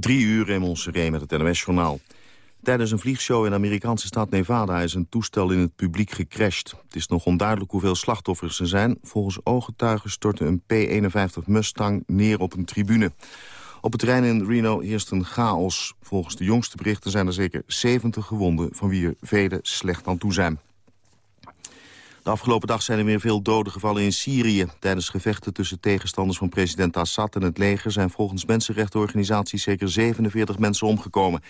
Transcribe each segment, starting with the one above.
Drie uur in Montserrat met het NOS-journaal. Tijdens een vliegshow in de Amerikaanse stad Nevada is een toestel in het publiek gecrashed. Het is nog onduidelijk hoeveel slachtoffers er zijn. Volgens ooggetuigen stortte een P-51 Mustang neer op een tribune. Op het terrein in Reno heerst een chaos. Volgens de jongste berichten zijn er zeker 70 gewonden... van wie er vele slecht aan toe zijn. De afgelopen dag zijn er weer veel doden gevallen in Syrië. Tijdens gevechten tussen tegenstanders van president Assad en het leger... zijn volgens mensenrechtenorganisaties zeker 47 mensen omgekomen.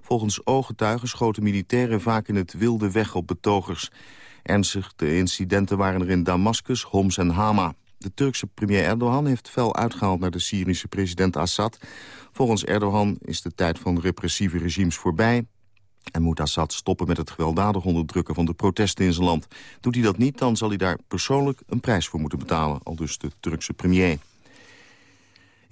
Volgens ooggetuigen schoten militairen vaak in het wilde weg op betogers. Ernstige incidenten waren er in Damascus, Homs en Hama. De Turkse premier Erdogan heeft fel uitgehaald naar de Syrische president Assad. Volgens Erdogan is de tijd van repressieve regimes voorbij. En moet Assad stoppen met het gewelddadig onderdrukken van de protesten in zijn land. Doet hij dat niet, dan zal hij daar persoonlijk een prijs voor moeten betalen, al dus de Turkse premier.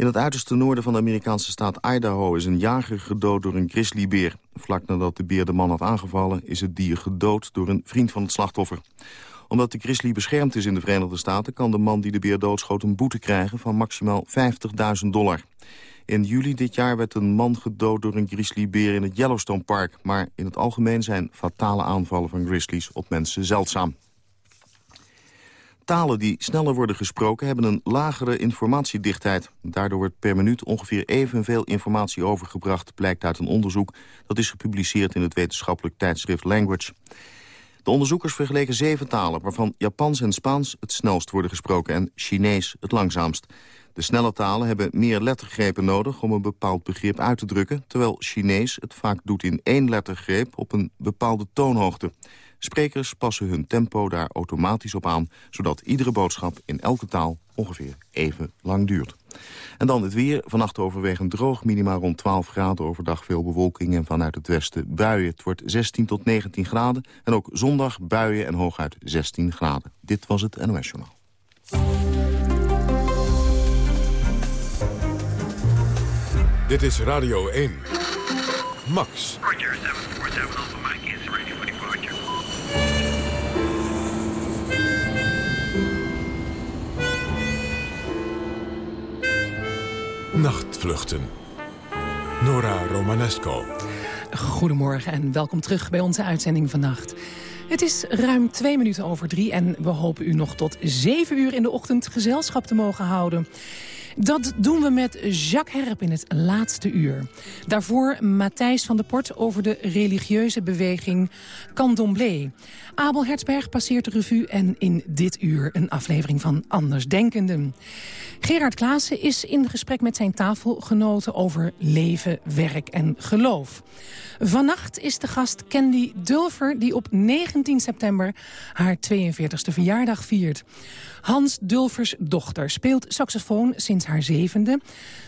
In het uiterste noorden van de Amerikaanse staat Idaho is een jager gedood door een grizzlybeer. Vlak nadat de beer de man had aangevallen is het dier gedood door een vriend van het slachtoffer. Omdat de grizzly beschermd is in de Verenigde Staten kan de man die de beer doodschoot een boete krijgen van maximaal 50.000 dollar. In juli dit jaar werd een man gedood door een grizzlybeer in het Yellowstone Park. Maar in het algemeen zijn fatale aanvallen van grizzlies op mensen zeldzaam. Talen die sneller worden gesproken hebben een lagere informatiedichtheid. Daardoor wordt per minuut ongeveer evenveel informatie overgebracht... blijkt uit een onderzoek dat is gepubliceerd in het wetenschappelijk tijdschrift Language. De onderzoekers vergeleken zeven talen, waarvan Japans en Spaans het snelst worden gesproken... en Chinees het langzaamst. De snelle talen hebben meer lettergrepen nodig om een bepaald begrip uit te drukken... terwijl Chinees het vaak doet in één lettergreep op een bepaalde toonhoogte. Sprekers passen hun tempo daar automatisch op aan... zodat iedere boodschap in elke taal ongeveer even lang duurt. En dan het weer. Vannacht overwegend droog, minima rond 12 graden. Overdag veel bewolking en vanuit het westen buien. Het wordt 16 tot 19 graden. En ook zondag buien en hooguit 16 graden. Dit was het NOS Journaal. Dit is Radio 1. Max. Roger, 747 Alpha Mike is ready for departure. Nachtvluchten. Nora Romanesco. Goedemorgen en welkom terug bij onze uitzending vannacht. Het is ruim twee minuten over drie en we hopen u nog tot zeven uur in de ochtend gezelschap te mogen houden. Dat doen we met Jacques Herp in het laatste uur. Daarvoor Matthijs van der Port over de religieuze beweging Candomblé. Abel Hertzberg passeert de revue en in dit uur een aflevering van Andersdenkenden. Gerard Klaassen is in gesprek met zijn tafelgenoten over leven, werk en geloof. Vannacht is de gast Candy Dulfer die op 19 september haar 42e verjaardag viert. Hans Dulfers dochter speelt saxofoon sinds haar zevende...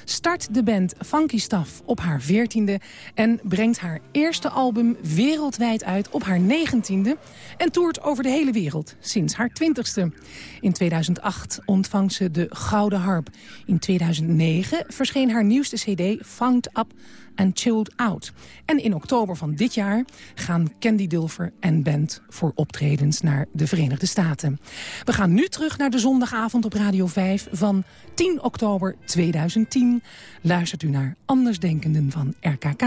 start de band Funky Staff op haar veertiende... en brengt haar eerste album wereldwijd uit op haar negentiende... en toert over de hele wereld sinds haar twintigste. In 2008 ontvangt ze de Gouden Harp. In 2009 verscheen haar nieuwste cd Found Up and Chilled Out. En in oktober van dit jaar gaan Candy Dulfer en band voor optredens naar de Verenigde Staten. We gaan nu terug naar de zondagavond op Radio 5 van 10 oktober 2010. Luistert u naar Andersdenkenden van RKK.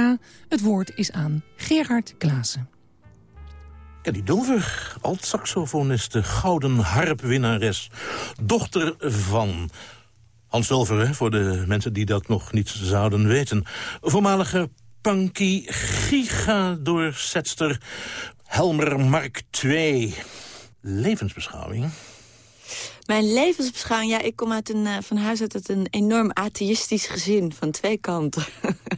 Het woord is aan Gerard Klaassen. Candy Dulfer, alt-saxofoniste, gouden harpwinnares. Dochter van Hans Dulver, voor de mensen die dat nog niet zouden weten. Voormalige punky giga-doorzetster Helmer Mark II. Levensbeschouwing? Mijn levensbeschouwing, ja, ik kom uit een, uh, van huis uit een enorm atheïstisch gezin van twee kanten.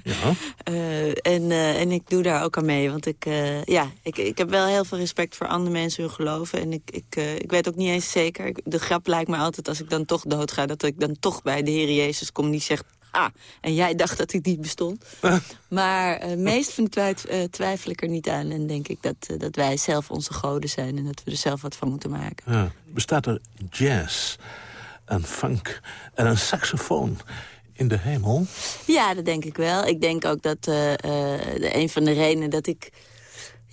Ja. uh, en, uh, en ik doe daar ook aan mee, want ik, ja, ik, ik heb wel heel veel respect voor andere mensen hun geloven. En ik, ik, ik weet ook niet eens zeker, de grap lijkt me altijd als ik dan toch doodga, dat ik dan toch bij de Heer Jezus kom die zegt, ah, en jij dacht dat ik niet bestond. maar uh, meest van uh, twijfel ik er niet aan. En denk ik dat, uh, dat wij zelf onze goden zijn. En dat we er zelf wat van moeten maken. Ja. Bestaat er jazz, en funk en een saxofoon in de hemel? Ja, dat denk ik wel. Ik denk ook dat een van de redenen dat ik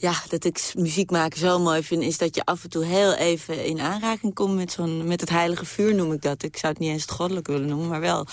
ja, dat ik muziek maken zo mooi vind... is dat je af en toe heel even in aanraking komt met, zo'n met het heilige vuur, noem ik dat. Ik zou het niet eens het goddelijk willen noemen, maar wel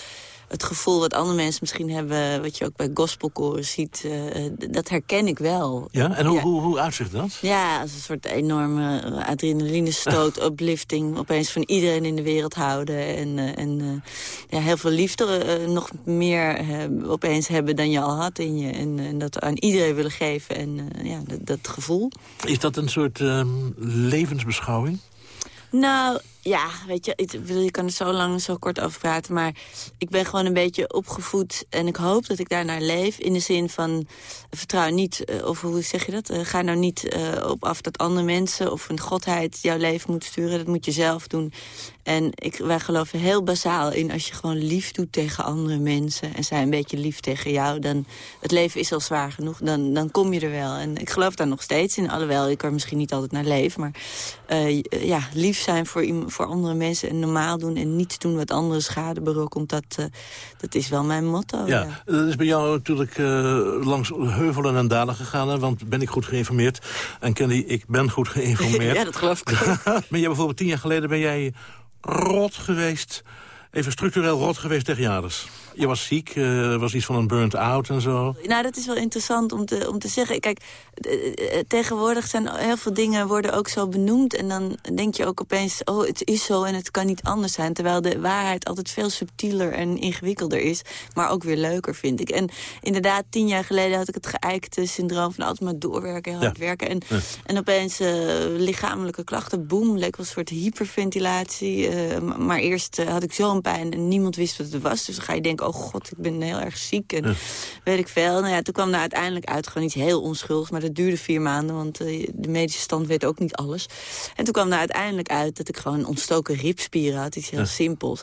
het gevoel wat andere mensen misschien hebben... wat je ook bij gospelkoren ziet, eh, dat herken ik wel. Ja, en hoe, Ja. hoe, hoe uitzicht dat? Ja, als een soort enorme adrenalinestoot, uplifting. Opeens van iedereen in de wereld houden. En, eh, en eh, ja, heel veel liefde nog meer opeens hebben dan je al had in je. En, en dat aan iedereen willen geven. En ja, dat, dat gevoel. Is dat een soort ehm, levensbeschouwing? Nou, ja, weet je, ik je kan er zo lang en zo kort over praten... maar ik ben gewoon een beetje opgevoed en ik hoop dat ik daarnaar leef... in de zin van, vertrouw niet, eh, of hoe zeg je dat? Eh, ga nou niet eh, op af dat andere mensen of een godheid jouw leven moet sturen. Dat moet je zelf doen. En ik, wij geloven heel basaal in als je gewoon lief doet tegen andere mensen... en zij een beetje lief tegen jou, dan... het leven is al zwaar genoeg, dan, dan kom je er wel. En ik geloof daar nog steeds in, alhoewel ik er misschien niet altijd naar leef... maar ja, lief zijn voor, voor andere mensen en normaal doen... en niet doen wat andere schade berokkent, dat, dat is wel mijn motto. Ja, ja. dat is bij jou natuurlijk langs heuvelen en dalen gegaan. Hè? Want ben ik goed geïnformeerd? En Candy, ik ben goed geïnformeerd. Ja, dat geloof ik ben jij bijvoorbeeld tien jaar geleden ben jij rot geweest... even structureel rot geweest tegen jaders? Je was ziek, eh, was iets van een burnt-out en zo. Nou, dat is wel interessant om te, om te zeggen. Kijk, eh, eh, tegenwoordig zijn heel veel dingen worden ook zo benoemd... en dan denk je ook opeens, oh, het is zo en het kan niet anders zijn. Terwijl de waarheid altijd veel subtieler en ingewikkelder is... maar ook weer leuker, vind ik. En inderdaad, tien jaar geleden had ik het geëikte syndroom... van altijd maar doorwerken, hard Ja. werken. En, en opeens lichamelijke klachten, boem, leek wel een soort hyperventilatie. maar eerst had ik zo'n pijn en niemand wist wat het was. Dus dan ga je denken, oh god, ik ben heel erg ziek en weet ik veel. Nou ja, toen kwam er uiteindelijk uit gewoon iets heel onschuldigs. Maar dat duurde vier maanden, want eh, de medische stand weet ook niet alles. En toen kwam er uiteindelijk uit dat ik gewoon ontstoken ribspieren had. Iets heel simpels.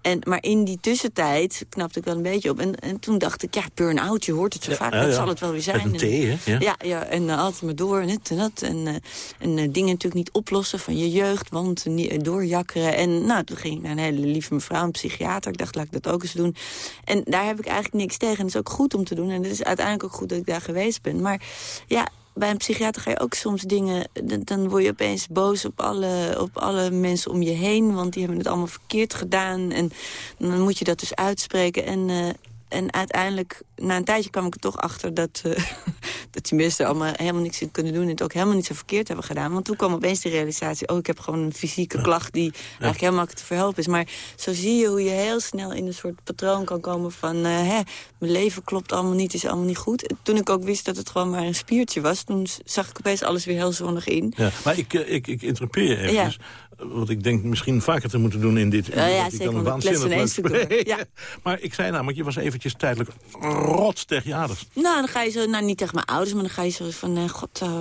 En, maar in die tussentijd knapte ik wel een beetje op. En, en toen dacht ik, ja, burn-out, je hoort het zo vaak. ja, dat ja. zal het wel weer zijn. Met een En- T, hè? Ja. ja, en eh, altijd maar door en dit en dat. En, eh, en eh, dingen natuurlijk niet oplossen van je jeugd, want doorjakkeren. En nou, toen ging ik naar een hele lieve mevrouw, een psychiater. Ik dacht, laat ik dat ook eens doen. En daar heb ik eigenlijk niks tegen. En dat is ook goed om te doen. En het is uiteindelijk ook goed dat ik daar geweest ben. Maar ja, bij een psychiater ga je ook soms dingen... dan- word je opeens boos op alle, op alle mensen om je heen... want die hebben het allemaal verkeerd gedaan. En dan moet je dat dus uitspreken. En, eh, en uiteindelijk, na een tijdje kwam ik er toch achter... dat, eh, dat die mensen allemaal helemaal niks in kunnen doen... en het ook helemaal niet zo verkeerd hebben gedaan. Want toen kwam opeens de realisatie... oh, ik heb gewoon een fysieke klacht die eigenlijk heel makkelijk te verhelpen is. Maar zo zie je hoe je heel snel in een soort patroon kan komen van... eh, hè, mijn leven klopt allemaal niet, is allemaal niet goed. Toen ik ook wist dat het gewoon maar een spiertje was... toen zag ik opeens alles weer heel zonnig in. Ja, maar ik, eh, ik, ik interrupeer je eventjes. Wat ik denk misschien vaker te moeten doen in dit uur. Ja, ja, dat ik zeker, dan een waanzinnig leuk. Ja. Maar ik zei namelijk, je was eventjes tijdelijk rot tegen jaders. Nou, dan ga je zo, nou niet tegen mijn ouders, maar dan ga je zo van... eh, God, eh,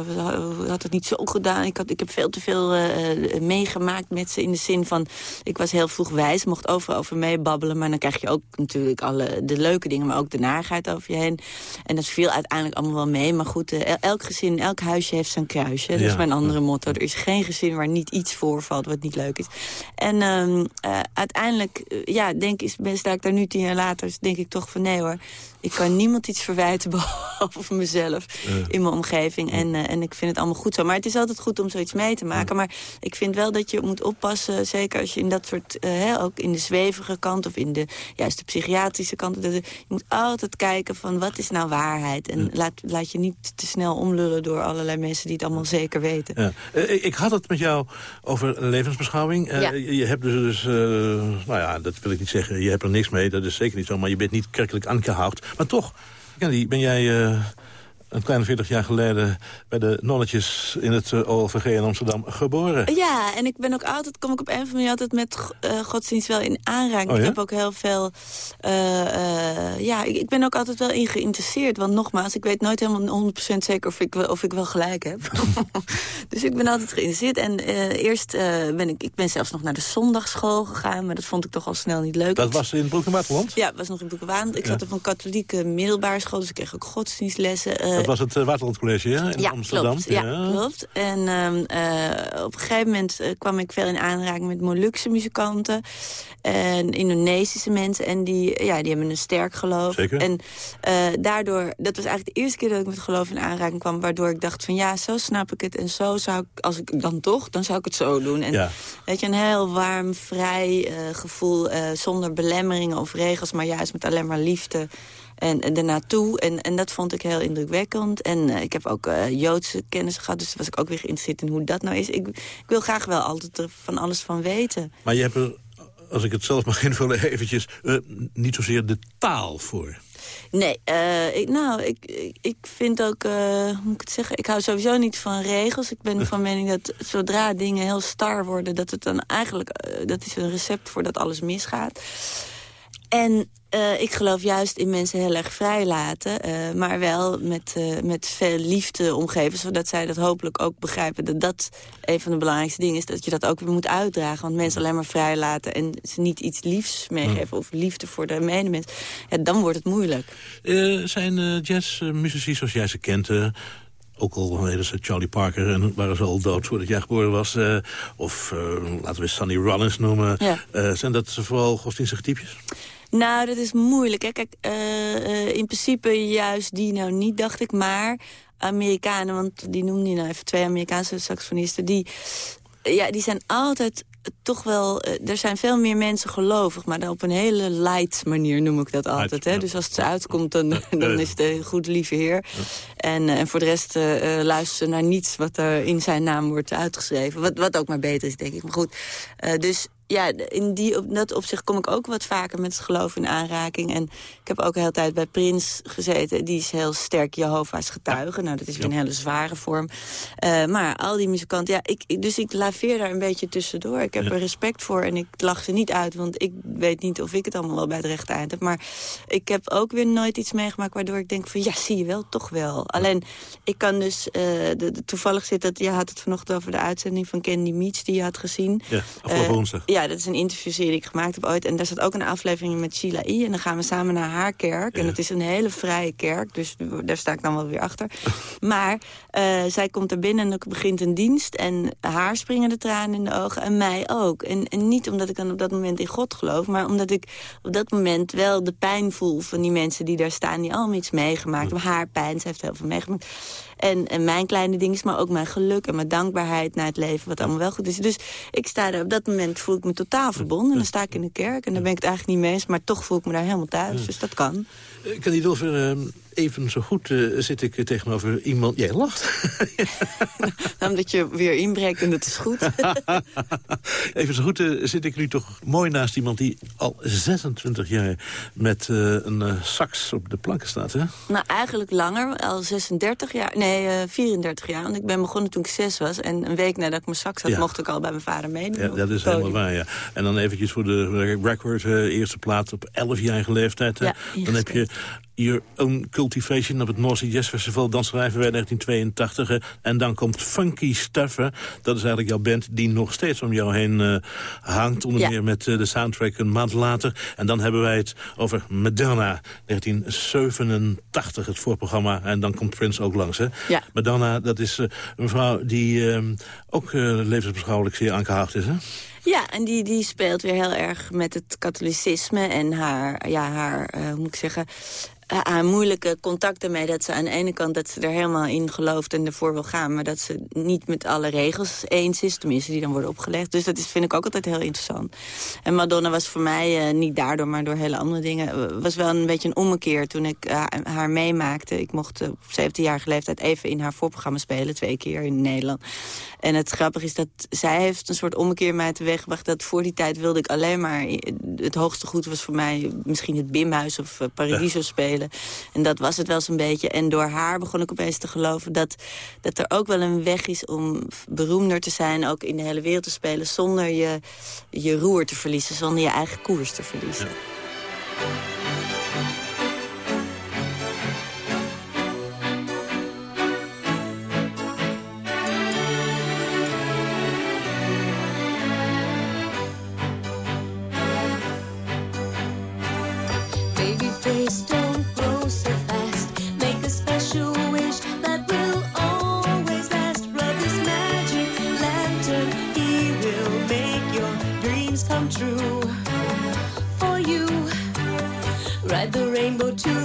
we had het niet zo gedaan. Ik, had, ik heb veel te veel eh, meegemaakt met ze in de zin van... Ik was heel vroeg wijs, mocht overal over meebabbelen. Maar dan krijg je ook natuurlijk alle de leuke dingen, maar ook de narigheid over je heen. En dat viel uiteindelijk allemaal wel mee. Maar goed, el- elk gezin, elk huisje heeft zijn kruisje. Dat Ja. is mijn andere motto. Er is geen gezin waar niet iets voorvalt wat niet leuk is. En ehm, eh, uiteindelijk, ja, denk, is, sta ik daar nu tien jaar later... dus denk ik toch van nee hoor, ik kan niemand iets verwijten... behalve mezelf in mijn omgeving. En, eh, en ik vind het allemaal goed zo. Maar het is altijd goed om zoiets mee te maken. Maar ik vind wel dat je moet oppassen... zeker als je in dat soort, eh, hè, ook in de zwevige kant... of in de juist de psychiatrische kant... Dat, je moet altijd kijken van wat is nou waarheid. En laat, laat je niet te snel omlullen door allerlei mensen... die het allemaal zeker weten. Ja. Eh, ik had het met jou over levensbeschouwing. Eh, Ja. je, hebt dus, eh, nou ja, dat wil ik niet zeggen. Je hebt er niks mee, dat is zeker niet zo. Maar je bent niet kerkelijk aangehouden. Maar toch, Candy, ben jij eh, een kleine 40 jaar geleden... bij de nonnetjes in het eh, OLVG in Amsterdam geboren. Ja, en ik ben ook altijd, kom ik op een andere manier altijd met eh, godsdienst wel in aanraking. Oh, ja? Ik heb ook heel veel, eh, ja, ik, ik ben ook altijd wel in geïnteresseerd. Want nogmaals, ik weet nooit helemaal 100% zeker of ik, wel- of ik wel gelijk heb. dus ik ben altijd geïnteresseerd. En eerst ben ik, ik ben zelfs nog naar de zondagschool gegaan, maar dat vond ik toch al snel niet leuk. Dat was in Broek en Waterland? Ja, was nog in Boekenwaan. Ik zat op een katholieke middelbare school, dus ik kreeg ook godsdienstlessen. Eh, Dat was het uh, Waterland College, ja? In ja, Amsterdam. Klopt, ja, klopt. En ehm, eh, op een gegeven moment eh, kwam ik veel in aanraking met Molukse muzikanten. En Indonesische mensen. En die, ja, die hebben een sterk geloof. Zeker. En daardoor, dat was eigenlijk de eerste keer dat ik met geloof in aanraking kwam... waardoor ik dacht van ja, zo snap ik het. En zo zou ik, als ik dan toch, dan zou ik het zo doen. En Ja. weet je, een heel warm, vrij gevoel... Zonder belemmeringen of regels, maar juist met alleen maar liefde... En, en ernaartoe. En, en dat vond ik heel indrukwekkend. En uh, ik heb ook uh, Joodse kennis gehad. Dus was ik ook weer geïnteresseerd in hoe dat nou is. Ik, ik wil graag wel altijd er van alles van weten. Maar je hebt er, als ik het zelf mag invullen eventjes... Uh, niet zozeer de taal voor. Nee, uh, ik, nou, ik, ik, ik vind ook, uh, hoe moet ik het zeggen... ik hou sowieso niet van regels. Ik ben van mening dat zodra dingen heel star worden... dat het dan eigenlijk, uh, dat is een recept voor dat alles misgaat. En uh, ik geloof juist in mensen heel erg vrijlaten. Uh, maar wel met, uh, met veel liefde omgeven. Zodat zij dat hopelijk ook begrijpen. Dat dat een van de belangrijkste dingen is. Dat je dat ook weer moet uitdragen. Want mensen alleen maar vrijlaten. En ze niet iets liefs meegeven. Of liefde voor de medemens. Ja, dan wordt het moeilijk. zijn jazzmuzici zoals jij ze kent... Ook al ze Charlie Parker en waren ze al dood voordat jij geboren was. Uh, of uh, laten we Sonny Rollins noemen. Ja. Uh, zijn dat vooral godsdienstige types? Nou, dat is moeilijk. Hè. Kijk, in principe juist die nou niet, dacht ik. Maar Amerikanen, want die noemde je nou even twee Amerikaanse saxofonisten... die, ja, die zijn altijd toch wel... er zijn veel meer mensen gelovig, maar dan op een hele light manier noem ik dat altijd. Hè? Dus als het uitkomt, dan, dan is het een goed lieve heer. En, en voor de rest uh, luisteren ze naar niets wat er in zijn naam wordt uitgeschreven. Wat, wat ook maar beter is, denk ik. Maar goed, uh, dus ja, in die, op dat opzicht kom ik ook wat vaker met het geloof in aanraking. En ik heb ook de hele tijd bij Prins gezeten. Die is heel sterk Jehovah's getuige. Nou, dat is weer een hele zware vorm. Uh, maar al die muzikanten, ja, ik, dus ik laveer daar een beetje tussendoor. Ik heb ja. er respect voor en ik lach ze niet uit. Want ik weet niet of ik het allemaal wel bij het rechte eind heb. Maar ik heb ook weer nooit iets meegemaakt waardoor ik denk van... ja, zie je wel, toch wel. Alleen, ik kan dus... Uh, de, de, toevallig zit dat... Je had het vanochtend over de uitzending van Candy Meets die je had gezien. Ja, afgelopen woensdag. Ja, dat is een interviewserie die ik gemaakt heb ooit. En daar zat ook een aflevering met Sheila I. En dan gaan we samen naar haar kerk. Ja. En het is een hele vrije kerk, dus daar sta ik dan wel weer achter. maar uh, zij komt er binnen en dan begint een dienst. En haar springen de tranen in de ogen en mij ook. En, en niet omdat ik dan op dat moment in God geloof... maar omdat ik op dat moment wel de pijn voel van die mensen die daar staan... die allemaal iets meegemaakt hebben. Haar pijn, ze heeft heel veel meegemaakt. En, en mijn kleine dingen, maar ook mijn geluk en mijn dankbaarheid naar het leven... wat allemaal wel goed is. Dus ik sta er op dat moment, voel ik me totaal verbonden. En dan sta ik in de kerk en dan ben ik het eigenlijk niet mee eens... maar toch voel ik me daar helemaal thuis, dus dat kan. Ik kan niet over even zo goed uh, zit ik tegenover iemand... Jij lacht. nou, omdat je weer inbreekt en dat is goed. even zo goed uh, zit ik nu toch mooi naast iemand... die al 26 jaar met uh, een sax op de planken staat, hè? Nou, eigenlijk langer. Al 36 jaar. Nee, 34 jaar. Want ik ben begonnen toen ik zes was. En een week nadat ik mijn sax had, ja. mocht ik al bij mijn vader meedoen. Ja, dat is helemaal waar, ja. En dan eventjes voor de record, eerste plaat op 11-jarige leeftijd. Ja, dan heb je Your Own Cultivation op het North Sea Jazz Festival. Dan schrijven wij 1982. Hè. En dan komt Funky Stuff. Hè. Dat is eigenlijk jouw band die nog steeds om jou heen uh, hangt. Onder ja. meer met uh, de soundtrack een maand later. En dan hebben wij het over Madonna. 1987, het voorprogramma. En dan komt Prince ook langs. Hè. Ja. Madonna, dat is uh, een vrouw die ook levensbeschouwelijk zeer aangehaagd is. Hè? Ja, en die, die speelt weer heel erg met het katholicisme en haar, ja, haar hoe moet ik zeggen, haar moeilijke contacten mee. Dat ze aan de ene kant dat ze er helemaal in gelooft en ervoor wil gaan... maar dat ze niet met alle regels eens is, tenminste die dan worden opgelegd. Dus dat is, vind ik ook altijd heel interessant. En Madonna was voor mij, uh, niet daardoor, maar door hele andere dingen... was wel een beetje een ommekeer toen ik uh, haar meemaakte. Ik mocht op 17-jarige leeftijd even in haar voorprogramma spelen, twee keer in Nederland. En het grappige is dat zij heeft een soort ommekeer mij teweeg gebracht... dat voor die tijd wilde ik alleen maar... het hoogste goed was voor mij misschien het Bimhuis of Paradiso spelen. En dat was het wel zo'n beetje. En door haar begon ik opeens te geloven dat, dat er ook wel een weg is om beroemder te zijn. Ook in de hele wereld te spelen zonder je, je roer te verliezen. Zonder je eigen koers te verliezen. Ride the rainbow to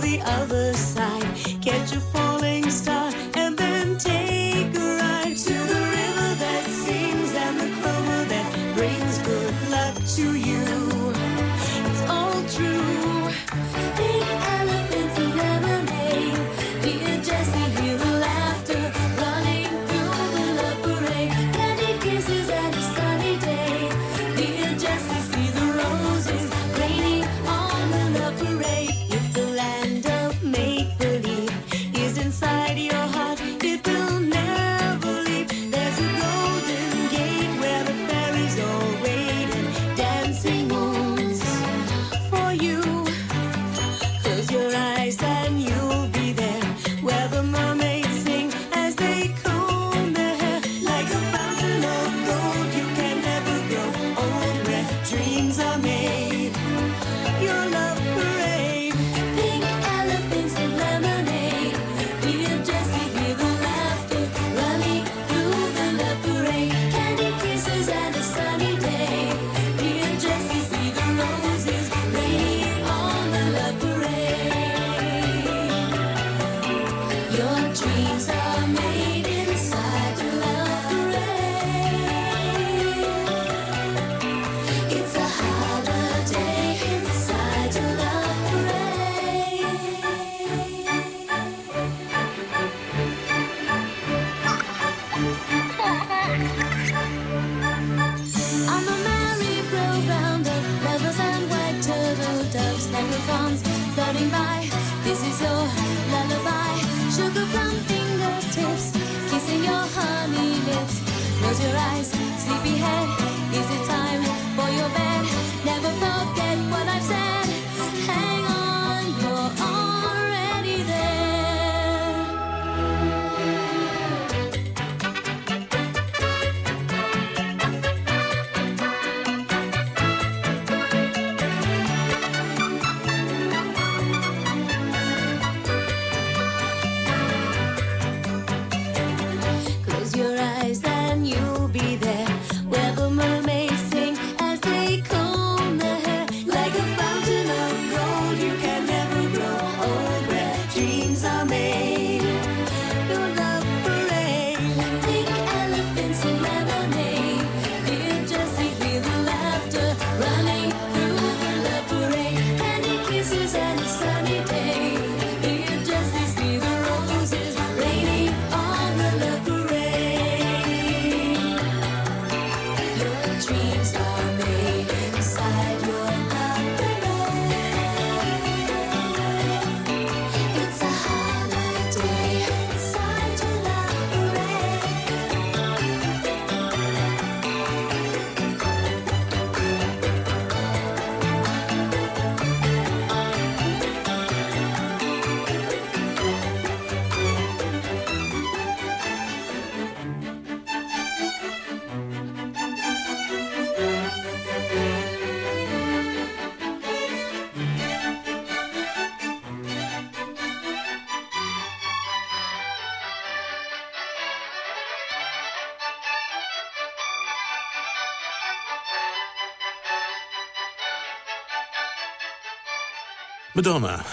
Madonna,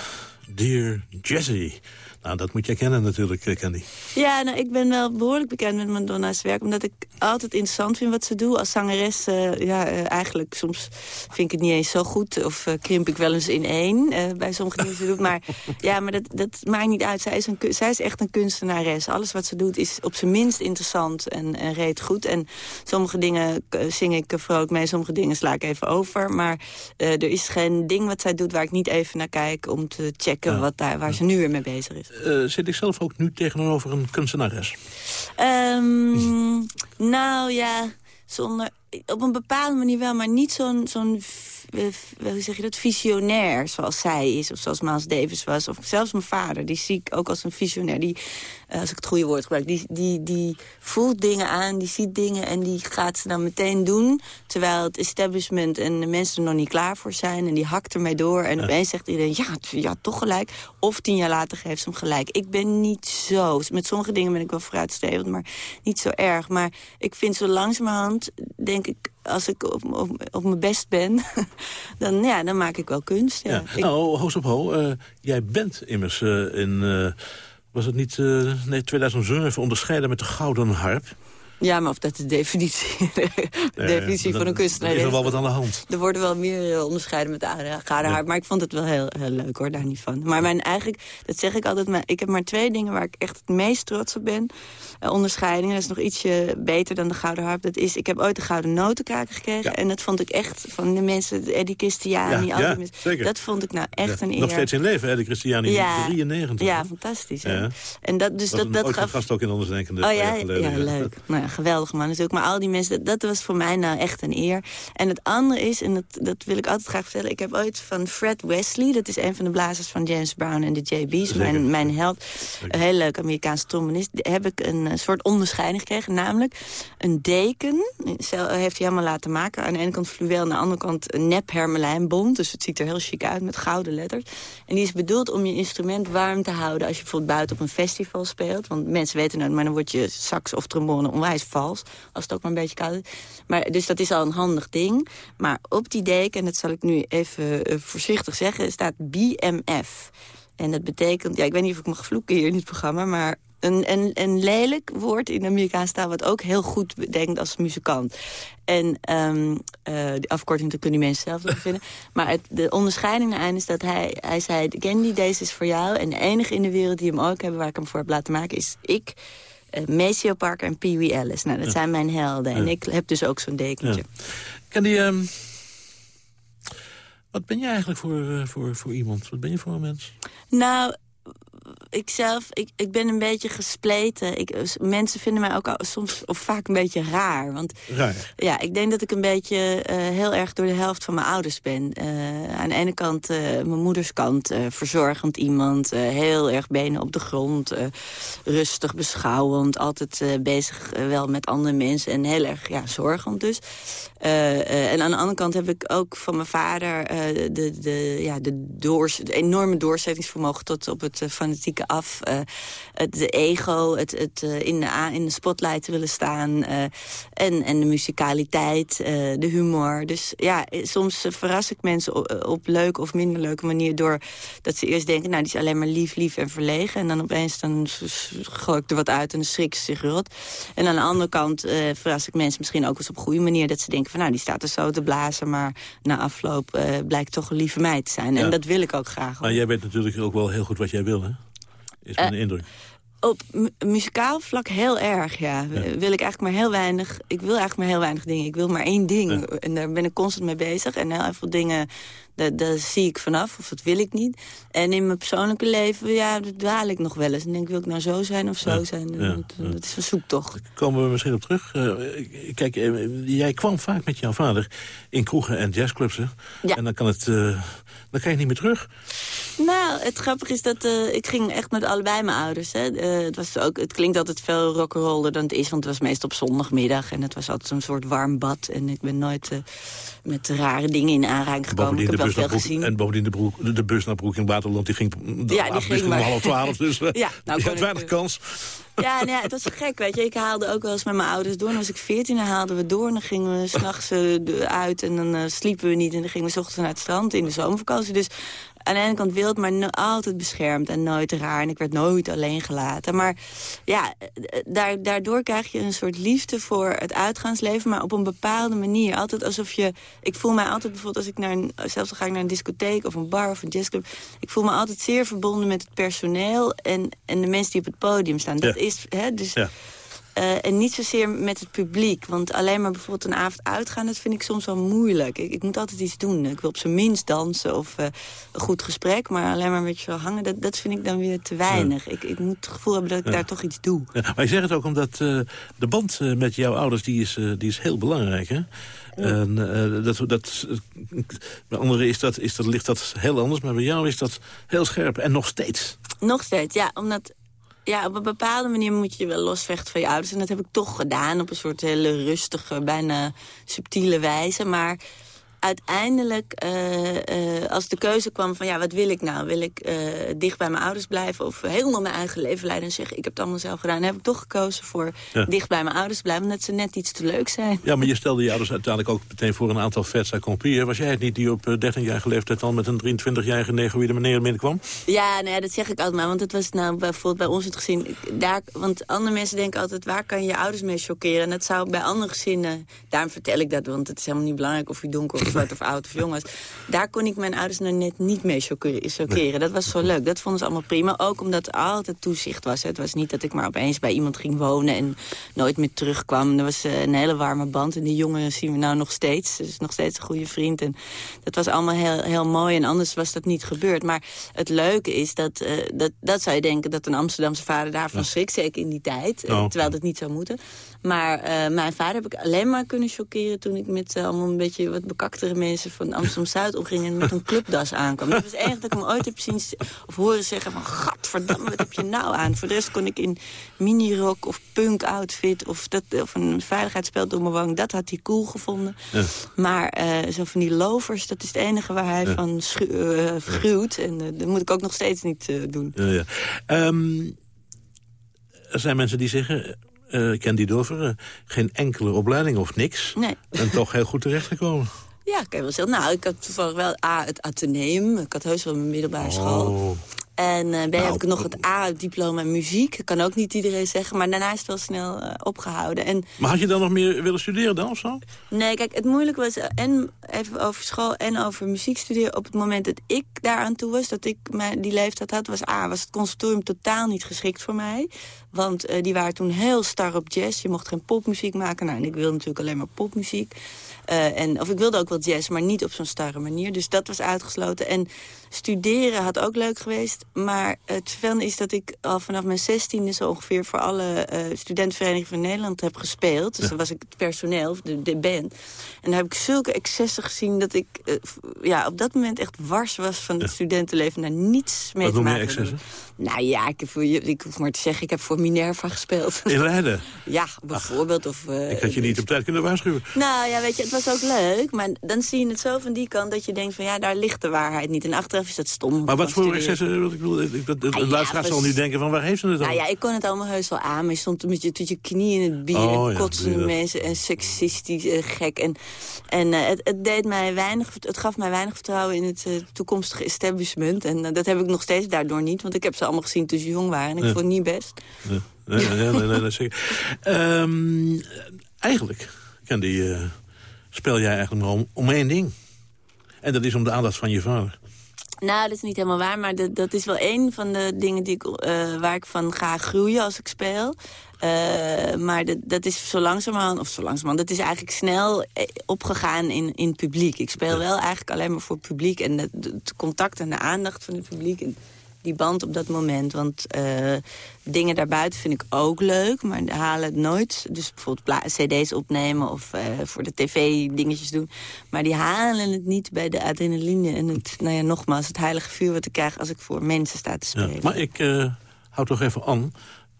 Dear Jessie. Nou, dat moet jij kennen natuurlijk, eh, Candy. Ja, nou, ik ben wel behoorlijk bekend met Madonna's werk... omdat ik altijd interessant vind wat ze doet. Als zangeres, eh, ja, eh, eigenlijk soms vind ik het niet eens zo goed... of eh, krimp ik wel eens in één bij sommige dingen die ze doet. Maar, ja, maar dat, dat maakt niet uit. Zij is, een, zij is echt een kunstenares. Alles wat ze doet is op zijn minst interessant en, en reet goed. En sommige dingen zing ik vrolijk mee, sommige dingen sla ik even over. Maar er is geen ding wat zij doet waar ik niet even naar kijk... om te checken Ja. wat daar, waar ze nu weer mee bezig is. Zit ik zelf ook nu tegenover een kunstenares? Ehm, nou ja, zonder, op een bepaalde manier wel, maar niet zo'n, zo'n hoe zeg je dat, visionair zoals zij is. Of zoals Miles Davis was. Of zelfs mijn vader, die zie ik ook als een visionair. Die, eh, als ik het goede woord gebruik, die, die, die voelt dingen aan, die ziet dingen en die gaat ze dan meteen doen. Terwijl het establishment en de mensen er nog niet klaar voor zijn. En die hakt ermee door en opeens zegt iedereen, ja, ja, toch gelijk. Of tien jaar later geeft ze hem gelijk. Ik ben niet zo. Met sommige dingen ben ik wel vooruitstrevend, maar niet zo erg. Maar ik vind zo langzamerhand, denk ik, als ik op, op, op mijn best ben, dan, ja, dan maak ik wel kunst. Ja. Nou, hoogst op ho. eh, jij bent immers eh, in... eh, was het niet nee, 2007 onderscheiden met de Gouden Harp? Ja, maar of dat de definitie, de definitie van een kunstenaar is er is. wel wat aan de hand. Er worden wel meer eh, onderscheiden met de oude gouden haar. Maar ik vond het wel heel, heel leuk hoor, daar niet van. Maar mijn eigenlijk, dat zeg ik altijd, maar ik heb maar twee dingen waar ik echt het meest trots op ben. Eh, onderscheidingen, dat is nog ietsje beter dan de gouden harp. Dat is, ik heb ooit de gouden notenkraker gekregen. Ja. En dat vond ik echt van de mensen, Eddie Christiani, Ja, al die ja, mensen. Dat vond ik nou echt een eer. Nog steeds in leven, de Christiani, 93. Ja, fantastisch. En dat, dus dat, dat gaf... gast ook in. Oh ja, jaar geleden, ja, leuk. Nou ja, geweldig man natuurlijk. Maar al die mensen, dat, dat was voor mij nou echt een eer. En het andere is, en dat, dat wil ik altijd graag vertellen... ik heb ooit van Fred Wesley, dat is een van de blazers van James Brown en de JB's... Mijn, mijn held, een heel leuk Amerikaanse trombonist... heb ik een soort onderscheiding gekregen. Namelijk een deken, heeft hij helemaal laten maken. Aan de ene kant fluweel, aan de andere kant een nep hermelijnbont. Dus het ziet er heel chic uit met gouden letters. En die is bedoeld om je instrument warm te houden... als je bijvoorbeeld buiten op een festival speelt. Want mensen weten het, maar dan wordt je sax of trombone onwijs vals. Als het ook maar een beetje koud is. Maar, dus dat is al een handig ding. Maar op die deken, en dat zal ik nu even eh, voorzichtig zeggen... staat BMF. En dat betekent, ja, ik weet niet of ik mag vloeken hier in dit programma... maar een, een, een lelijk woord in de Amerikaanse taal... wat ook heel goed bedenkt als muzikant. En eh die afkorting dat kunnen die mensen zelf nog vinden. Maar het, de onderscheiding einde is dat hij, hij zei... Candy, deze is voor jou. En de enige in de wereld die hem ook hebben... waar ik hem voor heb laten maken, is ik... Uh, Maceo Parker en Pee Wee Ellis. Nou, dat zijn mijn helden. En ik heb dus ook zo'n dekentje. Ken die... ehm, wat ben jij eigenlijk voor, eh, voor, voor iemand? Wat ben je voor een mens? Nou, ik zelf, ik, ik ben een beetje gespleten. Ik, mensen vinden mij ook al, soms of vaak een beetje raar. Want Raar. ja, ik denk dat ik een beetje eh, heel erg door de helft van mijn ouders ben. Eh, aan de ene kant, eh, mijn moeders kant, verzorgend iemand. heel erg benen op de grond. rustig, beschouwend. Altijd bezig wel met andere mensen. En heel erg ja, zorgend dus. Eh, eh, en aan de andere kant heb ik ook van mijn vader... eh, de, de, ja, de, enorme doorzettingsvermogen tot op het fanatieke af. het de ego, het, het in, de, in de spotlight willen staan. en, en de musicaliteit, de humor. Dus ja, soms verras ik mensen op, leuke of minder leuke manier... door dat ze eerst denken, nou, die is alleen maar lief, lief en verlegen. En dan opeens dan gooi ik er wat uit en dan schrikken ze zich rot. En aan de andere kant verras ik mensen misschien ook eens op een goede manier... dat ze denken van, nou, die staat er zo te blazen... maar na afloop eh, blijkt toch een lieve meid te zijn. Ja. En dat wil ik ook graag. Maar jij weet natuurlijk ook wel heel goed wat jij wil, hè? Is mijn Eh, indruk. Op mu- muzikaal vlak heel erg, ja. Wil ik eigenlijk maar heel weinig... Ik wil eigenlijk maar heel weinig dingen. Ik wil maar één ding. En daar ben ik constant mee bezig. En heel veel dingen, daar, daar zie ik vanaf. Of dat wil ik niet. En in mijn persoonlijke leven, ja, dat dwaal ik nog wel eens. En denk, wil ik nou zo zijn of zo Ja, zijn? ja, dat, ja. dat is een zoektocht. Komen we misschien op terug. Eh, kijk, jij kwam vaak met jouw vader in kroegen en jazzclubs, hè? Ja. En dan kan, het, eh, dan kan je niet meer terug. Nou, het grappige is dat eh, ik ging echt met allebei mijn ouders. Hè. Het, was ook, het klinkt altijd veel rock'n'roller dan het is, want het was meestal op zondagmiddag. En het was altijd een soort warm bad. En ik ben nooit met rare dingen in aanraking gekomen. Ik heb wel bus veel naar Broek, gezien. en bovendien de, broek, de, de bus naar Broek in Waterland, die ging, de Ja, die afwisseling ging om half twaalf. Dus eh, Ja, nou, je kon had weinig kans. Ja, nou ja, het was zo gek, weet je. Ik haalde ook wel eens met mijn ouders door. En dan was ik veertien, dan haalden we door. En dan gingen we s'nachts uh, uit en dan uh, sliepen we niet. En dan gingen we 's ochtends naar het strand in de zomervakantie. Dus aan de ene kant wild, maar no altijd beschermd en nooit raar. En ik werd nooit alleen gelaten. Maar ja, daar, daardoor krijg je een soort liefde voor het uitgaansleven... maar op een bepaalde manier. Altijd alsof je... Ik voel mij altijd bijvoorbeeld als ik naar een... zelfs al ga ik naar een discotheek of een bar of een jazzclub... ik voel me altijd zeer verbonden met het personeel... en, en de mensen die op het podium staan. Dat Ja. is... Hè, dus, Ja. Eh, en niet zozeer met het publiek. Want alleen maar bijvoorbeeld een avond uitgaan, dat vind ik soms wel moeilijk. Ik, ik moet altijd iets doen. Ik wil op zijn minst dansen of eh, een goed gesprek. Maar alleen maar een beetje zo hangen, dat, dat vind ik dan weer te weinig. Ik, ik moet het gevoel hebben dat ik daar toch iets doe. Ja, maar je zegt het ook omdat eh, de band met jouw ouders die is, die is heel belangrijk. Hè? En, dat, dat, bij anderen is dat, is dat, ligt dat heel anders, maar bij jou is dat heel scherp. En nog steeds. Nog steeds, ja, omdat... Ja, op een bepaalde manier moet je je wel losvechten van je ouders. En dat heb ik toch gedaan op een soort hele rustige, bijna subtiele wijze. Maar uiteindelijk, eh, eh, als de keuze kwam van... ja, wat wil ik nou? Wil ik eh, dicht bij mijn ouders blijven of helemaal mijn eigen leven leiden... en zeggen, ik heb het allemaal zelf gedaan... heb ik toch gekozen voor Ja. dicht bij mijn ouders blijven... omdat ze net iets te leuk zijn. Ja, maar je stelde je ouders uiteindelijk ook meteen voor een aantal vets accompli. hè? Was jij het niet die op eh, 13-jarige leeftijd al met een 23-jarige negroïde meneer binnenkwam? Ja, nou ja, dat zeg ik altijd maar. Want het was nou bijvoorbeeld bij ons het gezin... Daar, want andere mensen denken altijd, waar kan je je ouders mee chockeren? En dat zou bij andere gezinnen... Daarom vertel ik dat, want het is helemaal niet belangrijk... of je donker of zwart of oud of jong was. Daar kon ik mijn ouders nou net niet mee chockeren. Dat was zo leuk. Dat vonden ze allemaal prima. Ook omdat er altijd toezicht was. Het was niet dat ik maar opeens bij iemand ging wonen... en nooit meer terugkwam. Er was eh, een hele warme band. En die jongen zien we nou nog steeds. Dus nog steeds een goede vriend. En dat was allemaal heel, heel mooi. En anders was dat niet gebeurd. Maar het leuke is dat, eh, dat, dat zou je denken... dat een Amsterdamse vader daarvan schrikt. Zeker in die tijd. eh, Oh. terwijl dat niet zou moeten. Maar eh, mijn vader heb ik alleen maar kunnen chockeren... toen ik met eh, allemaal een beetje wat bekaktere mensen van Amsterdam-Zuid omging... en met een clubdas aankwam. Dat was het enige dat ik hem ooit heb zien of horen zeggen van... gadverdamme, wat heb je nou aan? Voor de rest kon ik in minirok of punk-outfit... Of, dat, of een veiligheidsspel door mijn wang. Dat had hij cool gevonden. Ja. Maar eh, zo van die lovers, dat is het enige waar hij van schu- gruwt. En dat moet ik ook nog steeds niet doen. Ja, ja. Ehm, er zijn mensen die zeggen, eh, ik ken die Dover, eh, geen enkele opleiding of niks. Nee. En toch heel goed terechtgekomen. Ja, kan je wel zeggen. Nou, ik had toevallig wel A, het ateneum. Ik had heus wel mijn middelbare school. En eh B Nou, heb ik nog het A-diploma in muziek. Dat kan ook niet iedereen zeggen, maar daarna is het wel snel eh, opgehouden. En Maar had je dan nog meer willen studeren dan of zo? nee, kijk, het moeilijke was eh, en even over school en over muziek studeren. Op het moment dat ik daaraan toe was, dat ik mijn, die leeftijd had, was A, was het conservatorium totaal niet geschikt voor mij. Want eh, die waren toen heel star op jazz. Je mocht geen popmuziek maken. Nou, en ik wilde natuurlijk alleen maar popmuziek. Eh, en, of ik wilde ook wel jazz, maar niet op zo'n starre manier. Dus dat was uitgesloten. En studeren had ook leuk geweest. Maar het vervelende is dat ik al vanaf mijn zestiende... zo ongeveer voor alle eh studentenverenigingen van Nederland heb gespeeld. Dus dan was ik het personeel, de, de band. En daar heb ik zulke excessen gezien... dat ik eh, ja, op dat moment echt wars was van het studentenleven. Daar niets mee Wat te noem je maken wilde excessen? hebben. Nou ja, ik, heb ik hoef maar te zeggen, ik heb voor Minerva gespeeld. In Leiden. ja, bijvoorbeeld. Of, eh, Ik had je niet op tijd kunnen waarschuwen. nou ja, weet je, het was ook leuk. Maar dan zie je het zo van die kant dat je denkt van ja, daar ligt de waarheid niet. En is dat stom. Maar wat voor excessen? want Ik bedoel, ik- dat- de Ah, ja, luisteraar zal nu denken van waar heeft ze het Nou ja, ik kon het allemaal heus wel aan. Maar je stond met je, tot je knieën in het bier. Oh, en ja, kotsende mensen en seksistisch en gek. En, en eh, het, het, deed mij weinig, het gaf mij weinig vertrouwen in het eh, toekomstige establishment. En eh, dat heb ik nog steeds daardoor niet. Want ik heb ze allemaal gezien toen ze jong waren. En ik vond het niet best. Ja, nee, nee, nee, nee, nee, zeker. Ehm, eigenlijk, Candy, eh speel jij eigenlijk maar om, om één ding. En dat is om de aandacht van je vader. Nou, dat is niet helemaal waar, maar dat, dat is wel een van de dingen die ik, eh, waar ik van ga groeien als ik speel. Eh, maar dat, dat is zo langzamerhand, of zo langzamerhand, dat is eigenlijk snel eh, opgegaan in, in publiek. Ik speel wel eigenlijk alleen maar voor het publiek en het, het contact en de aandacht van het publiek. En die band op dat moment. Want eh, dingen daarbuiten vind ik ook leuk, maar halen het nooit. Dus bijvoorbeeld cd's opnemen of eh, voor de tv dingetjes doen. Maar die halen het niet bij de adrenaline en het, nou ja, nogmaals, het heilige vuur wat ik krijg als ik voor mensen sta te Ja, spelen. maar ik eh, hou toch even aan.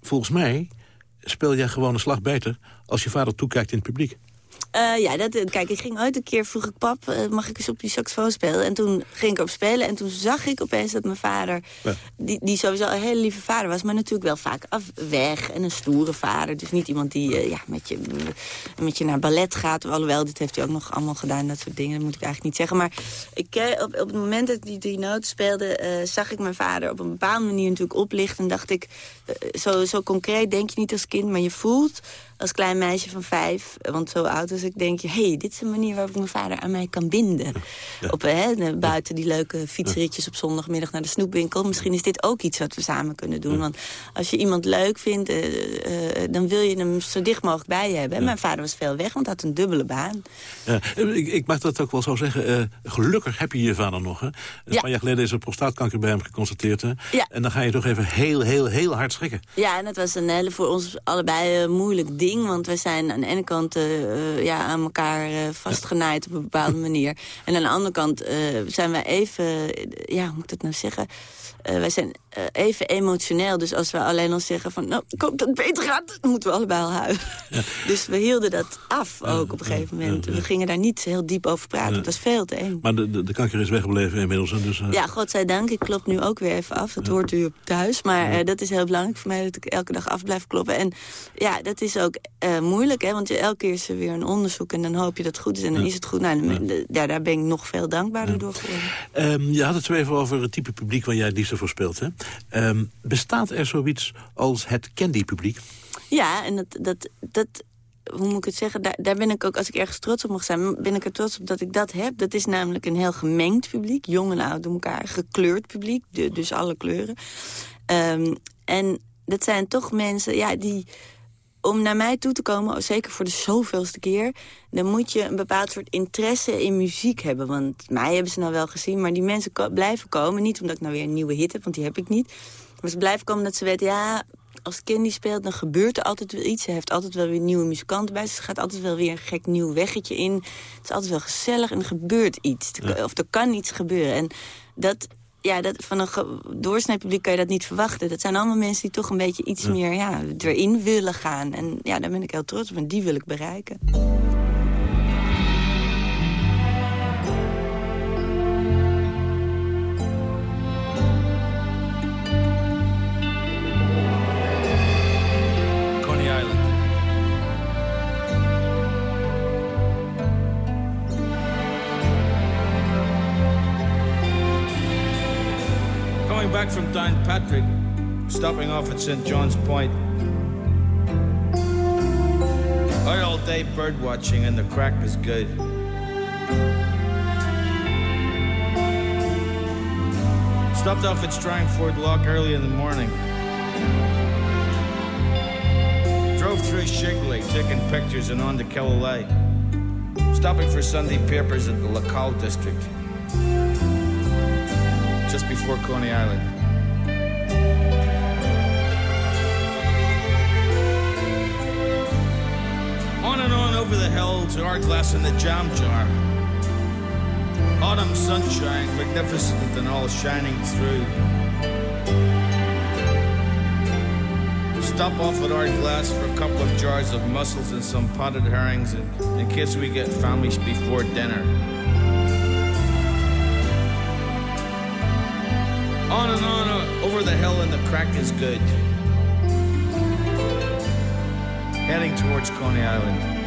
Volgens mij speel jij gewoon een slag beter als je vader toekijkt in het publiek. Eh, ja, dat, eh, kijk, ik ging ooit een keer, vroeg ik pap, eh, mag ik eens op die saxofoon spelen? En toen ging ik op spelen en toen zag ik opeens dat mijn vader, Ja. die, die sowieso een hele lieve vader was, maar natuurlijk wel vaak af, weg en een stoere vader. Dus niet iemand die ja, met, je, met je naar ballet gaat, alhoewel, dit heeft hij ook nog allemaal gedaan, dat soort dingen, dat moet ik eigenlijk niet zeggen. Maar ik, op, op het moment dat die drie noten speelde, zag ik mijn vader op een bepaalde manier natuurlijk oplichten. En dacht ik, zo, zo concreet denk je niet als kind, maar je voelt als klein meisje van vijf, eh, want zo oud als ik, denk je... hé, hey, dit is een manier waarop ik mijn vader aan mij kan binden. Op, eh, hè, buiten die leuke fietsritjes op zondagmiddag naar de snoepwinkel. Misschien is dit ook iets wat we samen kunnen doen. Want als je iemand leuk vindt, eh, dan wil je hem zo dicht mogelijk bij je hebben. En Mijn vader was veel weg, want hij had een dubbele baan. Ik, ik mag dat ook wel zo zeggen. gelukkig heb je je vader nog. Hè? Een paar jaar geleden is er prostaatkanker bij hem geconstateerd. Hè? En dan ga je toch even heel, heel, heel hard schrikken. Ja, en het was een hele voor ons allebei moeilijk ding. Want we zijn aan de ene kant eh, eh, ja, aan elkaar eh, vastgenaaid op een bepaalde manier. En aan de andere kant zijn we even, ja, hoe moet ik dat nou zeggen? Wij zijn eh, even emotioneel. Dus als we alleen al zeggen van... nou, ik hoop dat het beter gaat, moeten we allebei al huilen. Dus we hielden dat af ook op een gegeven moment. We gingen daar niet heel diep over praten. Dat was veel te eng. Maar de, de, de kanker is weggebleven inmiddels. Dus, eh, Ja, godzijdank. Ik klop nu ook weer even af. Dat hoort u op thuis. Maar eh, dat is heel belangrijk voor mij dat ik elke dag af blijf kloppen. En ja, dat is ook moeilijk, hè. Want je- elke keer is er weer een onderzoek en dan hoop je dat het goed is. En dan is het goed. Nou, dan- ja, daar ben ik nog veel dankbaarder door geworden. Ehm, je had het zo even over het type publiek waar jij het liefst voor speelt. Hè? Ehm, bestaat er zoiets als het candy-publiek? Ja, en dat, dat, dat hoe moet ik het zeggen, daar, ben ik ook, als ik ergens trots op mag zijn, ben ik er trots op dat ik dat heb. Dat is namelijk een heel gemengd publiek, jong en oud door elkaar, gekleurd publiek, dus alle kleuren. Ehm, en dat zijn toch mensen, ja, die om naar mij toe te komen, zeker voor de zoveelste keer... dan moet je een bepaald soort interesse in muziek hebben. Want mij hebben ze nou wel gezien, maar die mensen ko- blijven komen. Niet omdat ik nou weer een nieuwe hit heb, want die heb ik niet. Maar ze blijven komen dat ze weten, ja, als Candy speelt... dan gebeurt er altijd wel iets. Ze heeft altijd wel weer nieuwe muzikanten bij. Ze gaat altijd wel weer een gek nieuw weggetje in. Het is altijd wel gezellig en er gebeurt iets. Of er kan iets gebeuren. En dat... Ja, dat, van een ge- doorsnee publiek kan je dat niet verwachten. Dat zijn allemaal mensen die toch een beetje iets meer ja, erin willen gaan. En ja, daar ben ik heel trots op en die wil ik bereiken. Stopping off at St. John's Point. Out all day bird watching and the crack is good. Stopped off at Strangford Lock early in the morning. Drove through Shigley, taking pictures and on to Killalay. Stopping for Sunday papers at the Lacal district. Just before Coney Island. Over the hill to our glass in the jam jar. Autumn sunshine, magnificent and all shining through. Stop off at our glass for a couple of jars of mussels and some potted herrings in, in case we get famished before dinner. On and on uh, over the hill and the crack is good. Heading towards Coney Island.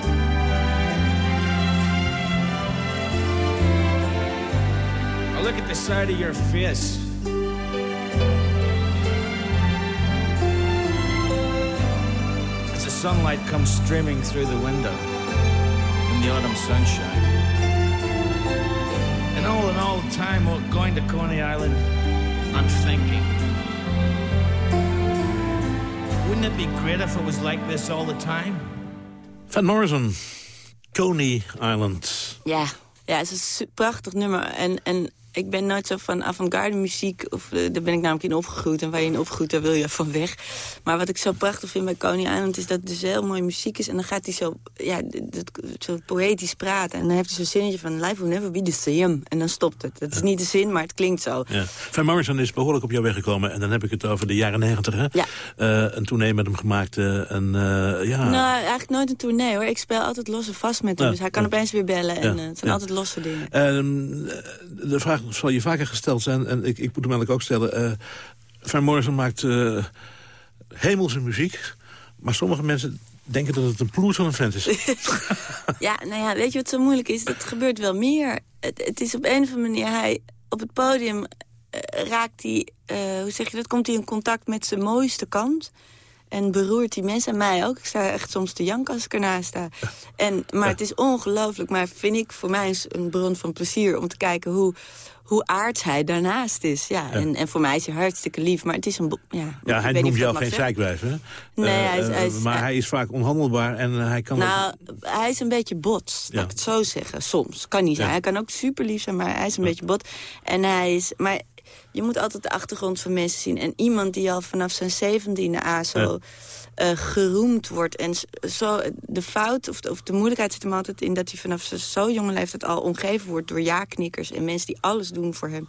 Now look at the side of your face. as the sunlight comes streaming through the window in the autumn sunshine. And all in all the time while going to Coney Island, I'm thinking, wouldn't it be great if it was like this all the time? Van Morrison, Coney Island. Ja, ja het is een su- prachtig nummer. En, en ik ben nooit zo van avant-garde muziek. Of, eh, daar ben ik namelijk in opgegroeid. En waar je in opgroeit, daar wil je van weg. Maar wat ik zo prachtig vind bij Coney Island... is dat het dus heel mooie muziek is. En dan gaat hij zo, ja, zo poëtisch praten. En dan heeft hij zo'n zinnetje van... Life will never be the same. En dan stopt het. Het is niet de zin, maar het klinkt zo. Ja. Van Morrison is behoorlijk op jou weggekomen. En dan heb ik het over de jaren negentig. hè? Ja. Eh, een tournee met hem gemaakt. eh, en, ja. Nou, eigenlijk nooit een tournee hoor. Ik speel altijd los en vast met hem. Ja, Dus hij kan ja. opeens weer bellen. En het zijn altijd losse dingen. Ehm, de vraag zal je vaker gesteld zijn. En ik, ik moet hem eigenlijk ook stellen. eh Van Morrison maakt eh, hemelse muziek. Maar sommige mensen denken dat het een ploes van een vent is. Ja, nou ja, weet je wat zo moeilijk is? Dat gebeurt wel meer. Het, het is op een of andere manier... Hij, op het podium eh, raakt hij... hoe zeg je dat? Komt hij in contact met zijn mooiste kant. En beroert die mensen en mij ook. Ik sta echt soms te janken als ik ernaast sta. En, maar het is ongelooflijk. Maar vind ik voor mij is een bron van plezier... om te kijken hoe, hoe aards hij daarnaast is. Ja, En, en voor mij is hij hartstikke lief. Maar het is een... Ja, Ja, hij noemt jou geen zeikwijf, hè? Nee, Eh, hij is- hij is- maar hij- hij is vaak onhandelbaar en eh, hij kan... ook- Nou, hij is een beetje bot, Ja. laat ik het zo zeggen. Soms. Kan niet zijn. Hij kan ook super lief zijn, maar hij is een beetje bot. En hij is... Maar je moet altijd de achtergrond van mensen zien. En iemand die al vanaf zijn zeventiende A zo eh, geroemd wordt. En zo, de fout of de, of de moeilijkheid zit hem altijd in... dat hij vanaf zijn zo jonge leeftijd al omgeven wordt door ja-knikkers... en mensen die alles doen voor hem.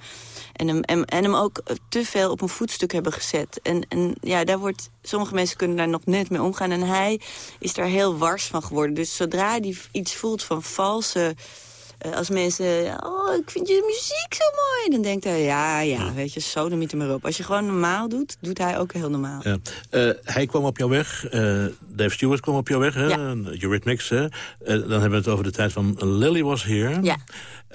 En hem, en, en hem ook eh, te veel op een voetstuk hebben gezet. En, en ja, daar wordt, sommige mensen kunnen daar nog net mee omgaan. En hij is daar heel wars van geworden. Dus zodra hij iets voelt van valse... eh, als mensen, oh, ik vind je muziek zo mooi. Dan denkt hij, ja, ja, weet je, zo er maar op. Als je gewoon normaal doet, doet hij ook heel normaal. Ja. Eh, hij kwam op jou weg. eh, Dave Stewart kwam op jou weg. Hè? Ja. Eurythmics. Hè? Dan hebben we het over de tijd van Lily Was Here. Ja.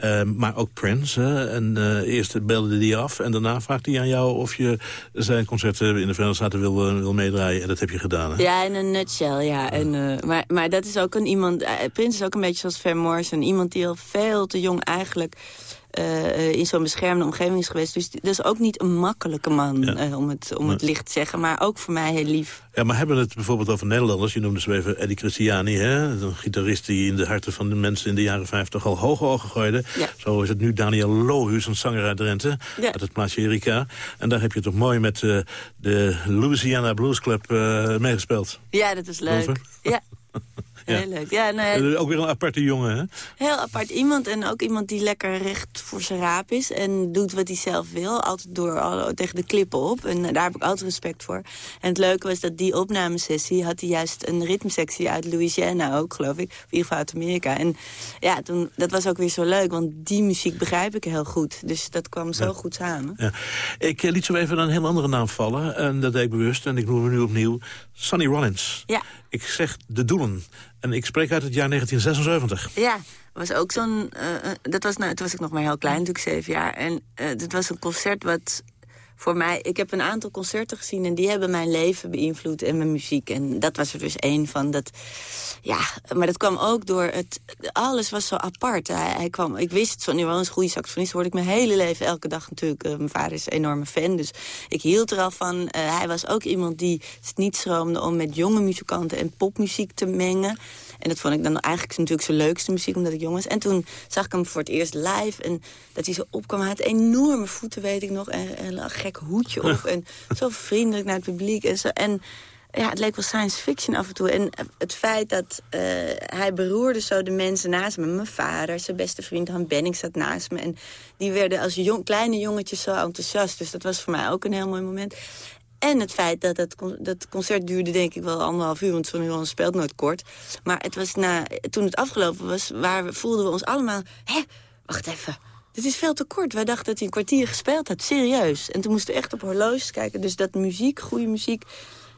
Eh, maar ook Prince. Hè? En eh, eerst beelde hij af. En daarna vraagt hij aan jou of je zijn concerten in de Verenigde Staten wil, eh, wil meedraaien. En dat heb je gedaan. Hè? Ja, in een nutshell, ja. En, eh, maar, maar dat is ook een iemand... eh, Prins is ook een beetje zoals Van Morrison. Iemand die al veel te jong eigenlijk eh, eh, in zo'n beschermde omgeving is geweest. Dus dat is ook niet een makkelijke man, Ja. eh, om, het, om het licht te zeggen. Maar ook voor mij heel lief. Ja, maar hebben we het bijvoorbeeld over Nederlanders? Je noemde zo even Eddie Christiani, hè? een gitarist die in de harten van de mensen in de jaren 50 al hoge ogen gooide. Ja. Zo is het nu Daniel Lohuus, een zanger uit Drenthe, uit het plaatsje Erika. En daar heb je toch mooi met de Louisiana Blues Club meegespeeld. Ja, dat was leuk. Over? Ja. Heel leuk. Ja, Eh, ook weer een aparte jongen, hè? heel apart iemand. En ook iemand die lekker recht voor zijn raap is. En doet wat hij zelf wil. Altijd door al, tegen de klippen op. En eh, daar heb ik altijd respect voor. En het leuke was dat die opnamesessie... had hij juist een ritmesectie uit Louisiana ook, geloof ik. Of in ieder geval uit Amerika. En ja, toen, dat was ook weer zo leuk. Want die muziek begrijp ik heel goed. Dus dat kwam zo goed samen. Ja. Ik eh, liet zo even een heel andere naam vallen. En dat deed ik bewust. En ik noem hem nu opnieuw. Sonny Rollins. Ja. Ik zeg de doelen. En ik spreek uit het jaar 1976. Ja, was ook zo'n... eh, dat was, nou, toen was ik nog maar heel klein, natuurlijk zeven jaar. En eh dit was een concert wat voor mij... Ik heb een aantal concerten gezien en die hebben mijn leven beïnvloed en mijn muziek. En dat was er dus één van. Dat, ja, maar dat kwam ook door het... Alles was zo apart. Hij, kwam, ik wist het, Sonny Rollins, goede saxofonist, hoorde ik mijn hele leven elke dag natuurlijk. Eh, mijn vader is een enorme fan, dus ik hield er al van. Eh, hij was ook iemand die het niet schroomde om met jonge muzikanten en popmuziek te mengen. En dat vond ik dan eigenlijk natuurlijk zijn leukste muziek, omdat ik jong was. En toen zag ik hem voor het eerst live. En dat hij zo opkwam, hij had enorme voeten, weet ik nog. En, en een gek hoedje op. En zo vriendelijk naar het publiek. En, zo, en ja, het leek wel science fiction af en toe. En het feit dat eh, hij beroerde zo de mensen naast me. Mijn vader, zijn beste vriend Han Benning zat naast me. En die werden als jong, kleine jongetjes zo enthousiast. Dus dat was voor mij ook een heel mooi moment. En het feit dat het dat concert duurde denk ik wel anderhalf uur... want Sonny Rollins speelt nooit kort. Maar het was na, toen het afgelopen was, waar we, voelden we ons allemaal... Hé, wacht even, dit is veel te kort. Wij dachten dat hij een kwartier gespeeld had, serieus. En toen moesten we echt op horloges kijken. Dus dat muziek, goede muziek,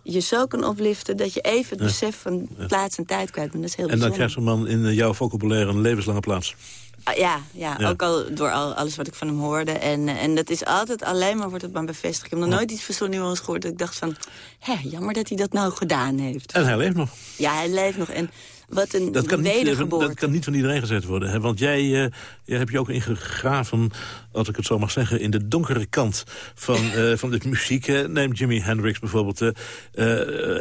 je zo kan opliften... dat je even het besef van plaats en tijd kwijt bent. Dat is heel En dan bijzonder. krijgt zo'n man in eh, jouw vocabulaire een levenslange plaats. Ah, ja, ja, Ja. ook al door al, alles wat ik van hem hoorde. En, en dat is altijd alleen maar, wordt het maar bevestigd. Ik heb nog nooit iets van Sonny Rollins gehoord dat ik dacht van... Hé, jammer dat hij dat nou gedaan heeft. En hij leeft nog. Ja, hij leeft nog. En wat een Dat kan, niet, eh, dat kan niet van iedereen gezet worden. Hè? Want jij, jij hebt je ook ingegraven, als ik het zo mag zeggen... in de donkere kant van, eh, van de muziek. Hè? Neem Jimi Hendrix bijvoorbeeld.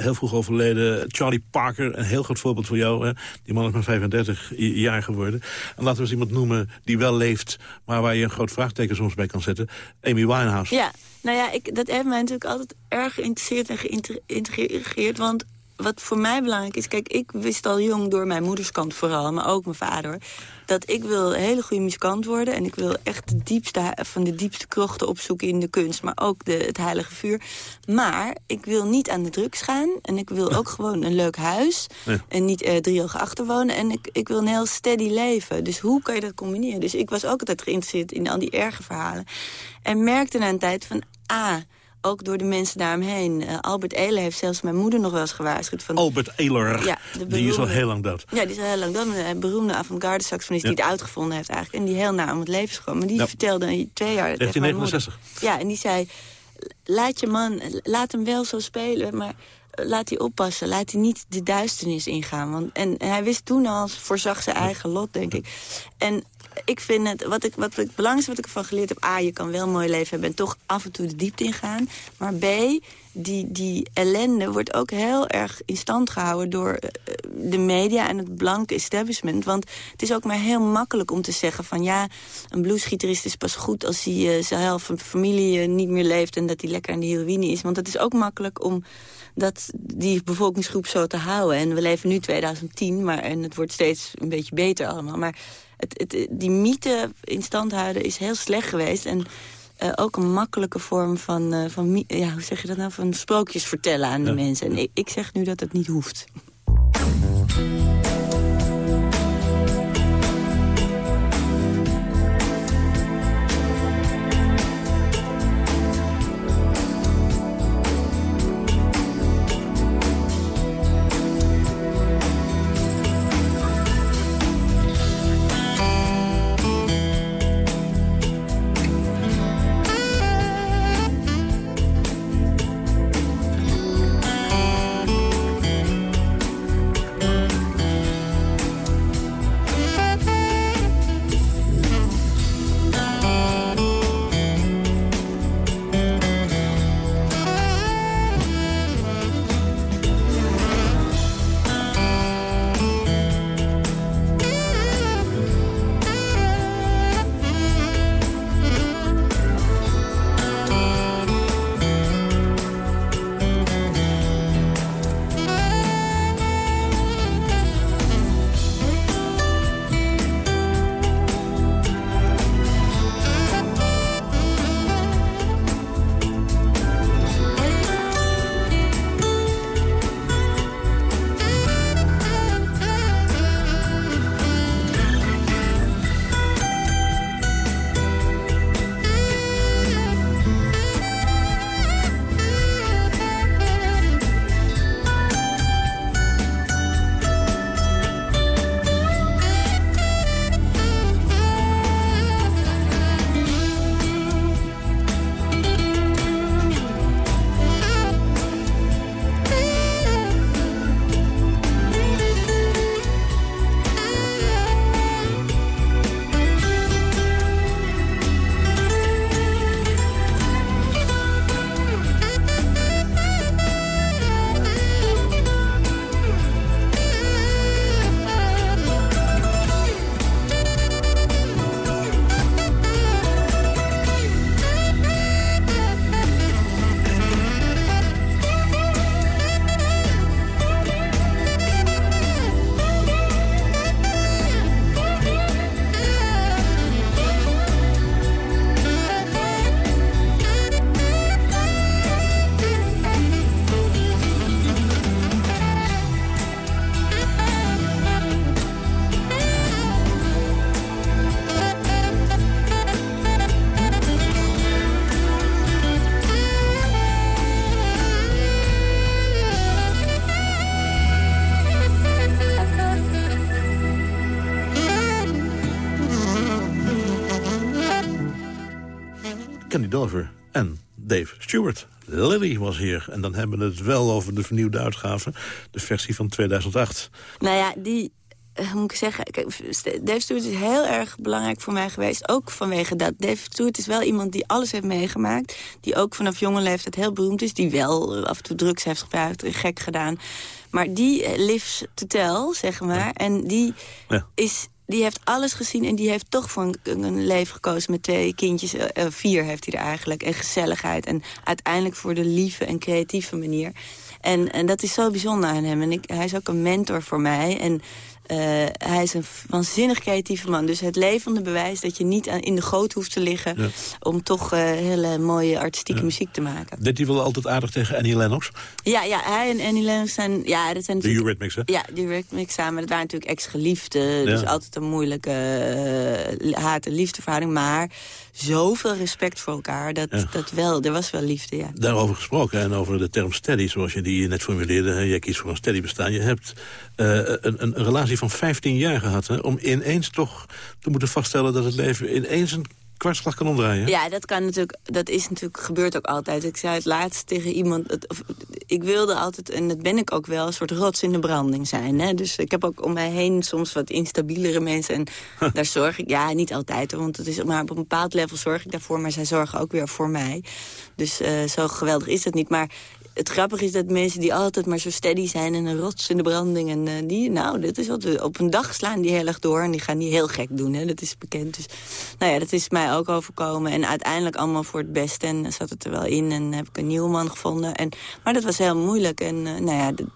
heel vroeg overleden. Charlie Parker, een heel groot voorbeeld voor jou. Hè? Die man is maar 35 i- jaar geworden. En laten we eens iemand noemen die wel leeft... maar waar je een groot vraagteken soms bij kan zetten. Amy Winehouse. Ja, nou ja, ik, dat heeft mij natuurlijk altijd erg geïnteresseerd en geïntegreerd. Want wat voor mij belangrijk is... Kijk, ik wist al jong door mijn moederskant vooral, maar ook mijn vader... dat ik wil een hele goede muzikant worden. En ik wil echt de diepste, van de diepste krochten opzoeken in de kunst. Maar ook de, het heilige vuur. Maar ik wil niet aan de drugs gaan. En ik wil ook gewoon een leuk huis. Ja. En niet eh drie ogen achterwonen. En ik, ik wil een heel steady leven. Dus hoe kan je dat combineren? Dus ik was ook altijd geïnteresseerd in al die erge verhalen. En merkte na een tijd van... ah, ook door de mensen daaromheen. Eh, Albert Ehler heeft zelfs mijn moeder nog wel eens gewaarschuwd. Van, Albert Ehler, Ja, die is al heel lang dood. Ja, die is al heel lang dood. Een beroemde avant-garde saxofonist Ja. die het uitgevonden heeft eigenlijk. En die heel na om het leven is gekomen. Maar die Ja. vertelde twee jaar tegen mijn moeder. 1969. Ja, en die zei... Laat je man, laat hem wel zo spelen, maar laat hij oppassen. Laat hij niet de duisternis ingaan. Want, en, en hij wist toen al, voorzag zijn eigen lot, denk ik. En ik vind het, wat ik, wat, het belangrijkste wat ik ervan geleerd heb... A, je kan wel een mooi leven hebben en toch af en toe de diepte ingaan. Maar B, die, die ellende wordt ook heel erg in stand gehouden... door eh, de media en het blanke establishment. Want het is ook maar heel makkelijk om te zeggen van... ja, een bluesgitarist is pas goed als hij uh, zijn familie eh, niet meer leeft... en dat hij lekker aan de heroïne is. Want het is ook makkelijk om dat die bevolkingsgroep zo te houden. En we leven nu 2010, maar, en het wordt steeds een beetje beter allemaal. Maar het, het, die mythe in stand houden is heel slecht geweest. En uh, ook een makkelijke vorm van, uh, van ja, hoe zeg je dat nou, van sprookjes vertellen aan de mensen. En ik, ik zeg nu dat het niet hoeft. Stewart. Lily was hier. En dan hebben we het wel over de vernieuwde uitgave. De versie van 2008. Nou ja, die, uh, moet ik zeggen... Kijk, Dave Stewart is heel erg belangrijk voor mij geweest. Ook vanwege dat. Dave Stewart is wel iemand die alles heeft meegemaakt. Die ook vanaf jonge leeftijd heel beroemd is. Die wel af en toe drugs heeft gebruikt, gek gedaan. Maar die uh, lives to tell, zeg maar. En die ja. is die heeft alles gezien en die heeft toch voor een, leven gekozen met twee kindjes. Uh, vier heeft hij er eigenlijk. En gezelligheid. En uiteindelijk voor de lieve en creatieve manier. En, en dat is zo bijzonder aan hem. En ik, hij is ook een mentor voor mij. En uh, hij is een waanzinnig creatieve man. Dus het levende bewijs dat je niet aan, in de goot hoeft te liggen... Ja. om toch uh, hele mooie artistieke ja. muziek te maken. Deed hij wel altijd aardig tegen Annie Lennox? Ja, ja hij en Annie Lennox zijn... Ja, dat zijn de Eurythmics, hè? Ja, de Eurythmics samen. Dat waren natuurlijk ex-geliefden. Dus altijd een moeilijke uh, haat- en liefdeverhouding. Maar zoveel respect voor elkaar. Dat, dat wel, er was wel liefde, ja. Daarover gesproken en over de term steady, zoals je die net formuleerde. Jij kiest voor een steady bestaan. Je hebt een, een, relatie van 15 jaar gehad, hè, om ineens toch te moeten vaststellen dat het leven ineens een kwartslag kan omdraaien. Ja, dat kan natuurlijk, dat is natuurlijk, gebeurt ook altijd. Ik zei het laatst tegen iemand, of, ik wilde altijd, en dat ben ik ook wel, een soort rots in de branding zijn. Hè? Dus ik heb ook om mij heen soms wat instabielere mensen. En daar zorg ik, ja, niet altijd, hoor, want het is, maar op een bepaald level zorg ik daarvoor. Maar zij zorgen ook weer voor mij. Dus eh, zo geweldig is het niet. Maar het grappige is dat mensen die altijd maar zo steady zijn... en een rots in de branding, en eh, die, nou, dat is wat, op een dag slaan die heel erg door... en die gaan die heel gek doen, hè, dat is bekend. Dus nou ja, dat is mij ook overkomen. En uiteindelijk allemaal voor het beste en zat het er wel in... en heb ik een nieuwe man gevonden. En, maar dat was heel moeilijk. En eh, nou ja, de-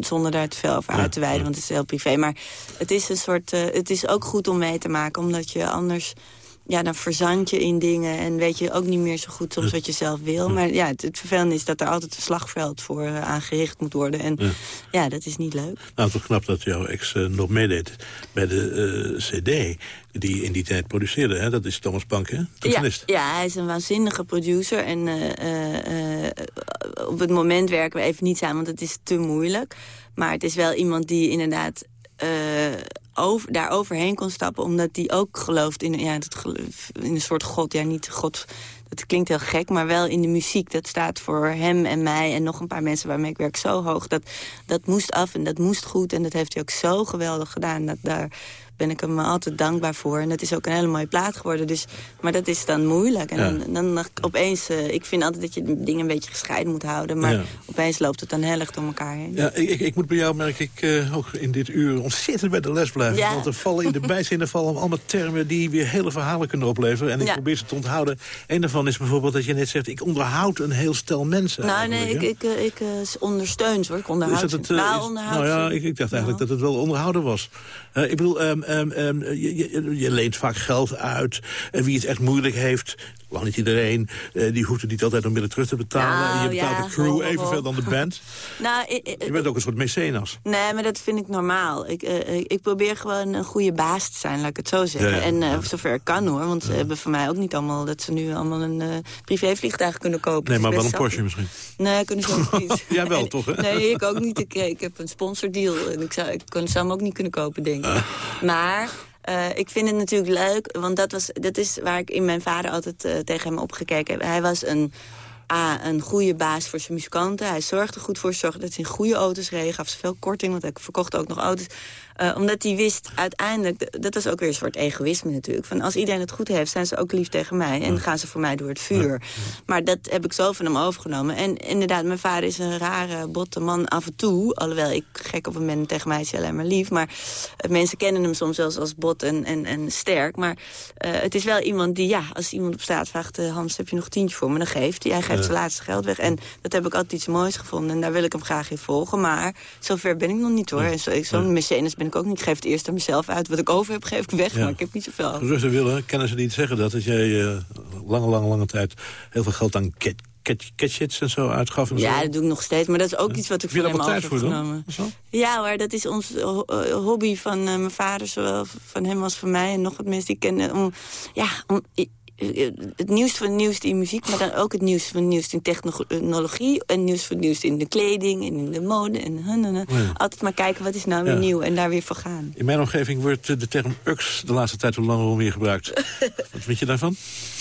zonder daar te veel over uit te wijden, want het is heel privé. Maar het is een soort, eh, het is ook goed om mee te maken, omdat je anders ja, dan verzand je in dingen en weet je ook niet meer zo goed soms wat je zelf wil. Maar ja, het, het vervelende is dat er altijd een slagveld voor eh, aangericht moet worden. En ja. dat is niet leuk. Nou, toch knap dat jouw ex eh, nog meedeed bij de eh, cd die in die tijd produceerde. Hè? Dat is Thomas Bank, hè? Ja, Toetsenist. ja, hij is een waanzinnige producer. En op het moment werken we even niet samen, want het is te moeilijk. Maar het is wel iemand die inderdaad over, daar overheen kon stappen... omdat hij ook gelooft in, ja, geloof- in een soort god. Ja, niet god, dat klinkt heel gek, maar wel in de muziek. Dat staat voor hem en mij en nog een paar mensen waarmee ik werk zo hoog. Dat, dat moest af en dat moest goed. En dat heeft hij ook zo geweldig gedaan. Dat, daar ben ik hem altijd dankbaar voor. En dat is ook een hele mooie plaat geworden. Dus, maar dat is dan moeilijk. En Ja. dan, dan, opeens, eh, ik vind altijd dat je dingen een beetje gescheiden moet houden. Maar Ja. opeens loopt het dan heel erg door elkaar heen. Ja, ik, ik, ik moet bij jou, merk ik, eh, ook in dit uur ontzettend bij de les blijven. Ja. Want er vallen in de bijzinnen vallen allemaal termen die weer hele verhalen kunnen opleveren. En ik probeer ze te onthouden. Een daarvan is bijvoorbeeld dat je net zegt, ik onderhoud een heel stel mensen. Nou, nee, ik, ik, eh, ik ondersteun ze, hoor. Ik onderhoud Is dat het, nou, onderhoud nou ja, ik, ik dacht eigenlijk Nou. dat het wel onderhouden was. Ik bedoel, ehm, ehm, ehm, je, je, je leent vaak geld uit. En wie het echt moeilijk heeft, lang niet iedereen... eh, die hoeft het niet altijd onmiddellijk terug te betalen. Nou, en je betaalt ja, de crew evenveel dan de band. Nou, ik- ik- Je bent ook een soort mecenas. Nee, maar dat vind ik normaal. Ik, eh, ik, ik probeer gewoon een goede baas te zijn, laat ik het zo zeggen. Ja, ja. En eh, zover ik kan hoor, want ze hebben van mij ook niet allemaal... dat ze nu allemaal een eh privévliegtuig kunnen kopen. Nee, maar wel een Porsche misschien. Nee, kunnen ze ook niet. Jij wel, toch, hè? Nee, ik ook niet. Ik, eh, ik heb een sponsordeal en ik zou, ik kon, zou hem ook niet kunnen kopen, denk ik. Ah. Maar eh, ik vind het natuurlijk leuk, want dat, was, dat is waar ik in mijn vader altijd eh, tegen hem opgekeken heb. Hij was een, A, een goede baas voor zijn muzikanten. Hij zorgde goed voor zorgde dat ze in goede auto's reden. Gaf ze veel korting, want hij verkocht ook nog auto's. Eh, omdat hij wist uiteindelijk, dat was ook weer een soort egoïsme natuurlijk. Van als iedereen het goed heeft, zijn ze ook lief tegen mij. En gaan ze voor mij door het vuur. Maar dat heb ik zo van hem overgenomen. En inderdaad, mijn vader is een rare, botte man af en toe. Alhoewel ik gek op hem ben, tegen mij is hij alleen maar lief. Maar eh, mensen kennen hem soms zelfs als bot en, en, en sterk. Maar eh, het is wel iemand die, ja, als iemand op straat vraagt... Hans, heb je nog tientje voor me? Dan geeft hij. Hij geeft zijn laatste geld weg. En dat heb ik altijd iets moois gevonden. En daar wil ik hem graag in volgen. Maar zover ben ik nog niet hoor. En zo- Zo'n mecenas ben ik ook niet. Ik geef het eerst aan mezelf uit. Wat ik over heb, geef ik weg. Ja. Maar ik heb niet zoveel over. Rustig willen, kennen ze niet zeggen dat, dat jij eh, lange, lange, lange tijd heel veel geld aan catchits en zo uitgaf? En Ja, zo. dat doe ik nog steeds. Maar dat is ook iets wat ik Heb je van daar hem tijd heb voor genomen. Ja hoor, dat is ons eh, eh, hobby van mijn vader, zowel van hem als van mij en nog wat mensen die ik ken. eh, Om, ja, om het nieuwste van het nieuwste in muziek, maar dan ook het nieuwste van het nieuwste in technologie en het nieuwste van het nieuwste in de kleding en in de mode. En. Oh ja. Altijd maar kijken wat is nou weer Ja. nieuw en daar weer voor gaan. In mijn omgeving wordt eh, de term UX de laatste tijd hoe langer hoe meer gebruikt. Wat vind je daarvan?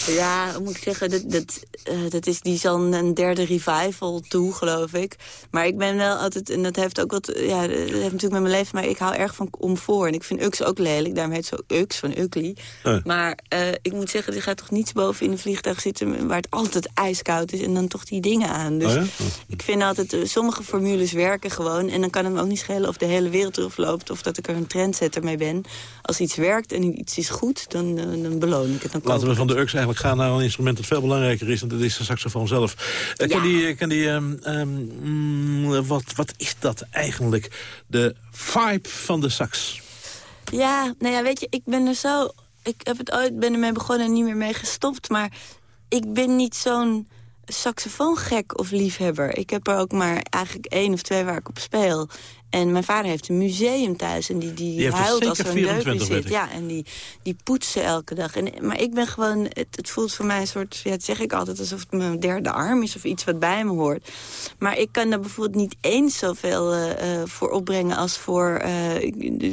Ja, moet ik zeggen, dat, dat, eh, dat is, die is al een derde revival toe, geloof ik. Maar ik ben wel altijd, en dat heeft ook wat, ja, dat heeft natuurlijk met mijn leven, maar ik hou erg van comfort. En ik vind Ux ook lelijk, daarom heet het zo Ux van Ugly. Eh. Maar eh, ik moet zeggen, er gaat toch niets boven in een vliegtuig zitten waar het altijd ijskoud is en dan toch die dingen aan. Dus Oh ja? Oh. ik vind altijd, eh, sommige formules werken gewoon en dan kan het me ook niet schelen of de hele wereld erop loopt of dat ik er een trendsetter mee ben. Als iets werkt en iets is goed, dan, eh, dan beloon ik het. Dan Laten we van de UX eigenlijk gaan naar een instrument dat veel belangrijker is. En dat is de saxofoon zelf. Eh, Kan die, kan die ehm, ehm, mm, wat, wat is dat eigenlijk? De vibe van de sax. Ja, nou ja, weet je, ik ben er zo... Ik heb het ooit, ben ermee begonnen en niet meer mee gestopt. Maar ik ben niet zo'n saxofoongek of liefhebber. Ik heb er ook maar eigenlijk één of twee waar ik op speel. En mijn vader heeft een museum thuis en die, die, huilt als er een deuk in 24, weet zit. Ja, en die, die poetsen elke dag. En, maar ik ben gewoon, het, het voelt voor mij een soort, ja, dat zeg ik altijd, alsof het mijn derde arm is of iets wat bij me hoort. Maar ik kan daar bijvoorbeeld niet eens zoveel eh, eh, voor opbrengen als voor eh,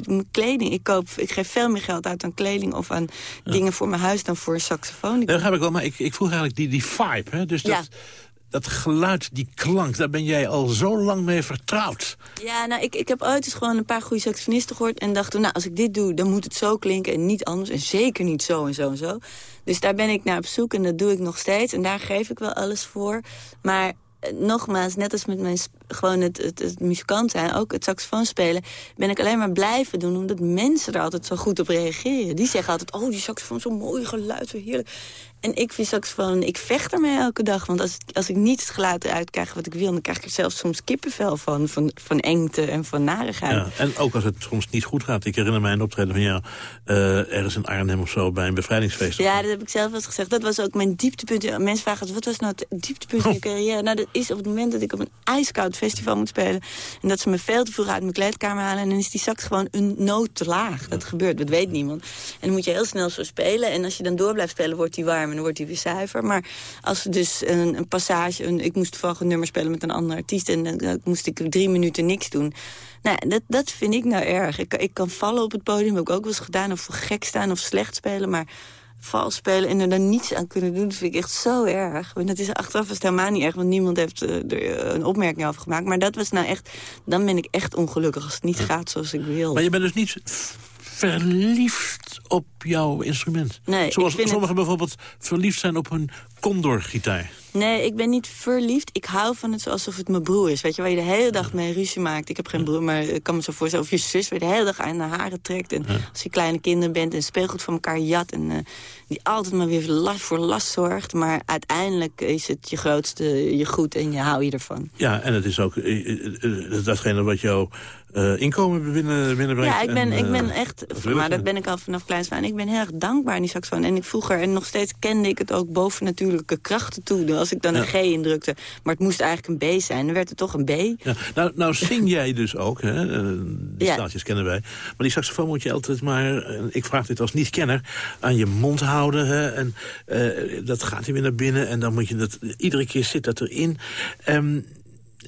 mijn kleding. Ik, koop, ik geef veel meer geld uit aan kleding of aan dingen voor mijn huis dan voor een saxofoon. Dat heb ik wel, maar ik, ik vroeg eigenlijk die, die vibe. Hè? Dus dat, Ja. Dat geluid, die klank, daar ben jij al zo lang mee vertrouwd. Ja, nou, ik, ik heb ooit eens gewoon een paar goede saxofonisten gehoord... en dacht, nou, als ik dit doe, dan moet het zo klinken en niet anders. En zeker niet zo en zo en zo. Dus daar ben ik naar op zoek en dat doe ik nog steeds. En daar geef ik wel alles voor. Maar eh, nogmaals, net als met mijn gewoon het, het, het muzikant zijn, ook het saxofoon spelen, ben ik alleen maar blijven doen, omdat mensen er altijd zo goed op reageren. Die zeggen altijd, oh, die saxofoon, zo'n mooi geluid, zo heerlijk. En ik vind saxofoon, ik vecht ermee elke dag. Want als, als ik niet het geluid eruit krijg wat ik wil... dan krijg ik er zelfs soms kippenvel van, van, van engte en van narigheid. Ja, en ook als het soms niet goed gaat. Ik herinner mij een optreden van jou eh, ergens in Arnhem of zo bij een bevrijdingsfeest. Ja, dat heb ik zelf wel eens gezegd. Dat was ook mijn dieptepunt. Mensen vragen, wat was nou het dieptepunt in je carrière? Nou, dat is op het moment dat ik op een ijskoud festival moet spelen... en dat ze me veel te vroeg uit mijn kleedkamer halen... en dan is die sax gewoon een noot te laag. Dat gebeurt, dat weet niemand. En dan moet je heel snel zo spelen. En als je dan door blijft spelen, wordt die warm en dan wordt die weer zuiver. Maar als er dus een, een passage... Een, ik moest toevallig een nummer spelen met een andere artiest... en dan, dan moest ik drie minuten niks doen... Nou, dat, dat vind ik nou erg. Ik, ik kan vallen op het podium, heb ik ook wel eens gedaan... of gek staan of slecht spelen, maar vals spelen en er dan niets aan kunnen doen... dat vind ik echt zo erg. Want dat is achteraf is het helemaal niet erg... want niemand heeft eh, er eh, een opmerking over gemaakt. Maar dat was nou echt... dan ben ik echt ongelukkig als het niet gaat zoals ik wil. Maar je bent dus niet verliefd op jouw instrument. Nee, Zoals sommigen bijvoorbeeld verliefd zijn op hun Condor-gitaar. Nee, ik ben niet verliefd. Ik hou van het alsof het mijn broer is. Weet je, waar je de hele dag mee ruzie maakt. Ik heb geen broer, maar ik kan me zo voorstellen. Of je zus, waar je de hele dag aan de haren trekt. En als je kleine kinderen bent en speelgoed van elkaar jat. En eh, die altijd maar weer last voor last zorgt. Maar uiteindelijk is het je grootste je goed en je hou je ervan. Ja, en het is ook eh, eh, datgene wat jouw eh, inkomen binnen, binnenbrengt. Ja, ik ben, en, ik eh, ben echt, dat wil maar dat ben ik al vanaf kleins aan. Ik ben heel erg dankbaar aan die saxofoon. En ik vroeger, en nog steeds kende ik het ook bovennatuurlijke krachten toe. Als ik dan een G indrukte, maar het moest eigenlijk een B zijn, dan werd het toch een B. Ja, nou, nou zing jij dus ook, hè? Eh, die Ja. staaltjes kennen wij. Maar die saxofoon moet je altijd maar, eh, ik vraag dit als niet-kenner, aan je mond houden. Hè? En eh, dat gaat hij weer naar binnen en dan moet je dat, iedere keer zit dat erin. Ehm,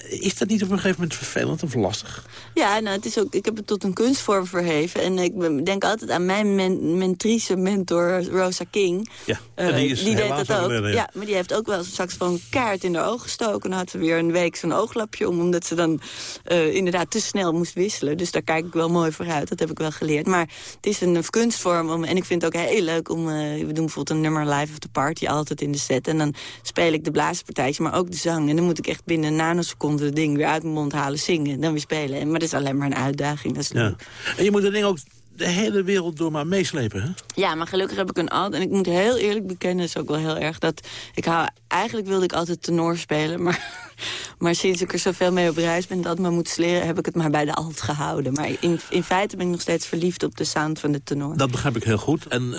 is dat niet op een gegeven moment vervelend of lastig? Ja, nou, het is ook, ik heb het tot een kunstvorm verheven. En ik denk altijd aan mijn men, mentrice, mentor Rosa King. Ja, Eh, die is deed dat ook. overleden, ja. Ja, maar die heeft ook wel zo'n saxofoon kaart in de ogen gestoken. En dan had ze weer een week zo'n ooglapje om. Omdat ze dan eh, inderdaad te snel moest wisselen. Dus daar kijk ik wel mooi voor uit. Dat heb ik wel geleerd. Maar het is een kunstvorm. Om, en ik vind het ook heel leuk om... eh, we doen bijvoorbeeld een nummer Live of the Party altijd in de set. En dan speel ik de blaaspartijtjes, maar ook de zang. En dan moet ik echt binnen een nanoseconde het ding weer uit mijn mond halen, zingen. Dan weer spelen. En, maar dat is alleen maar een uitdaging. Dat is Ja. En je moet dat ding ook de hele wereld door maar meeslepen, hè? Ja, maar gelukkig heb ik een alt. En ik moet heel eerlijk bekennen, is ook wel heel erg... dat ik hou, eigenlijk wilde ik altijd tenor spelen... maar, maar sinds ik er zoveel mee op reis ben dat me moet leren... heb ik het maar bij de alt gehouden. Maar in, in feite ben ik nog steeds verliefd op de sound van de tenor. Dat begrijp ik heel goed. En eh,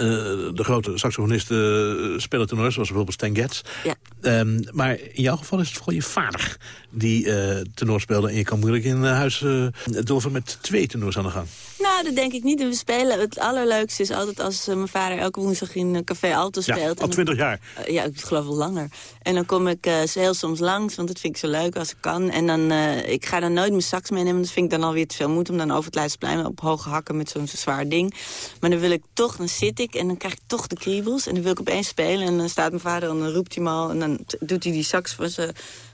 de grote saxofonisten eh, spelen tenors, zoals bijvoorbeeld Stan Getz. Ja. Ehm, maar in jouw geval is het vooral je vader die eh tenor speelde. En je kan moeilijk in huis uh, met twee tenors aan de gang. Nou, dat denk ik niet. We spelen. Het allerleukste is altijd als uh, mijn vader elke woensdag in uh, Café Alto speelt. Ja, al twintig jaar. Uh, ja, ik geloof wel langer. En dan kom ik uh, heel soms langs, want dat vind ik zo leuk als ik kan. En dan, ik ga dan nooit mijn sax meenemen. Dat vind ik dan alweer te veel moed om dan over het Leidseplein op hoge hakken met zo'n zo zwaar ding. Maar dan wil ik toch, dan zit ik en dan krijg ik toch de kriebels. En dan wil ik opeens spelen. En dan staat mijn vader en dan roept hij me al. En dan doet hij die sax van zijn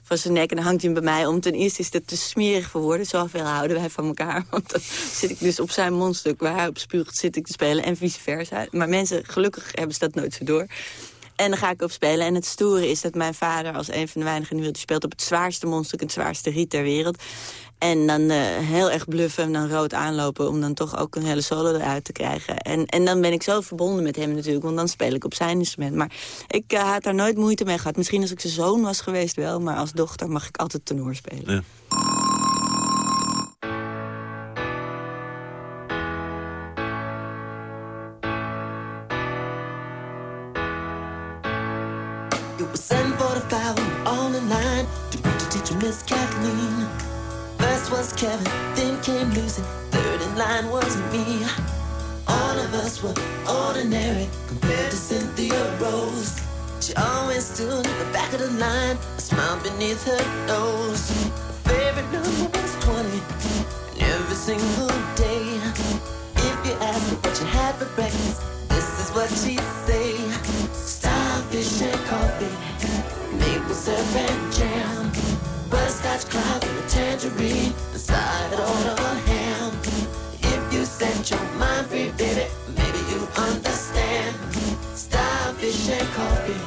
van zijn nek en dan hangt hij bij mij om. Ten eerste is dat te smerig voor woorden. Zoveel houden wij van elkaar. Want dan zit ik dus op zijn mondstuk waar hij op spuugt zit ik te spelen en vice versa. Maar mensen, gelukkig hebben ze dat nooit zo door. En dan ga ik op spelen. En het stoere is dat mijn vader als een van de weinigen in speelt op het zwaarste mondstuk, het zwaarste riet ter wereld. En dan uh, heel erg bluffen en dan rood aanlopen... om dan toch ook een hele solo eruit te krijgen. En, en dan ben ik zo verbonden met hem natuurlijk... want dan speel ik op zijn instrument. Maar ik uh, had daar nooit moeite mee gehad. Misschien als ik zijn zoon was geweest wel... maar als dochter mag ik altijd tenor spelen. Ja. Miss Kathleen. First was Kevin, then came Lucy. Third in line was me. All of us were ordinary compared to Cynthia Rose. She always stood at the back of the line, a smile beneath her nose. Her favorite number was 20, and every single day. If you asked her what she had for breakfast, this is what she'd say. Starfish and coffee, maple syrup and Butterscotch clouds and a tangerine inside on a ham. If you set your mind free, baby, maybe you understand. Starfish and coffee,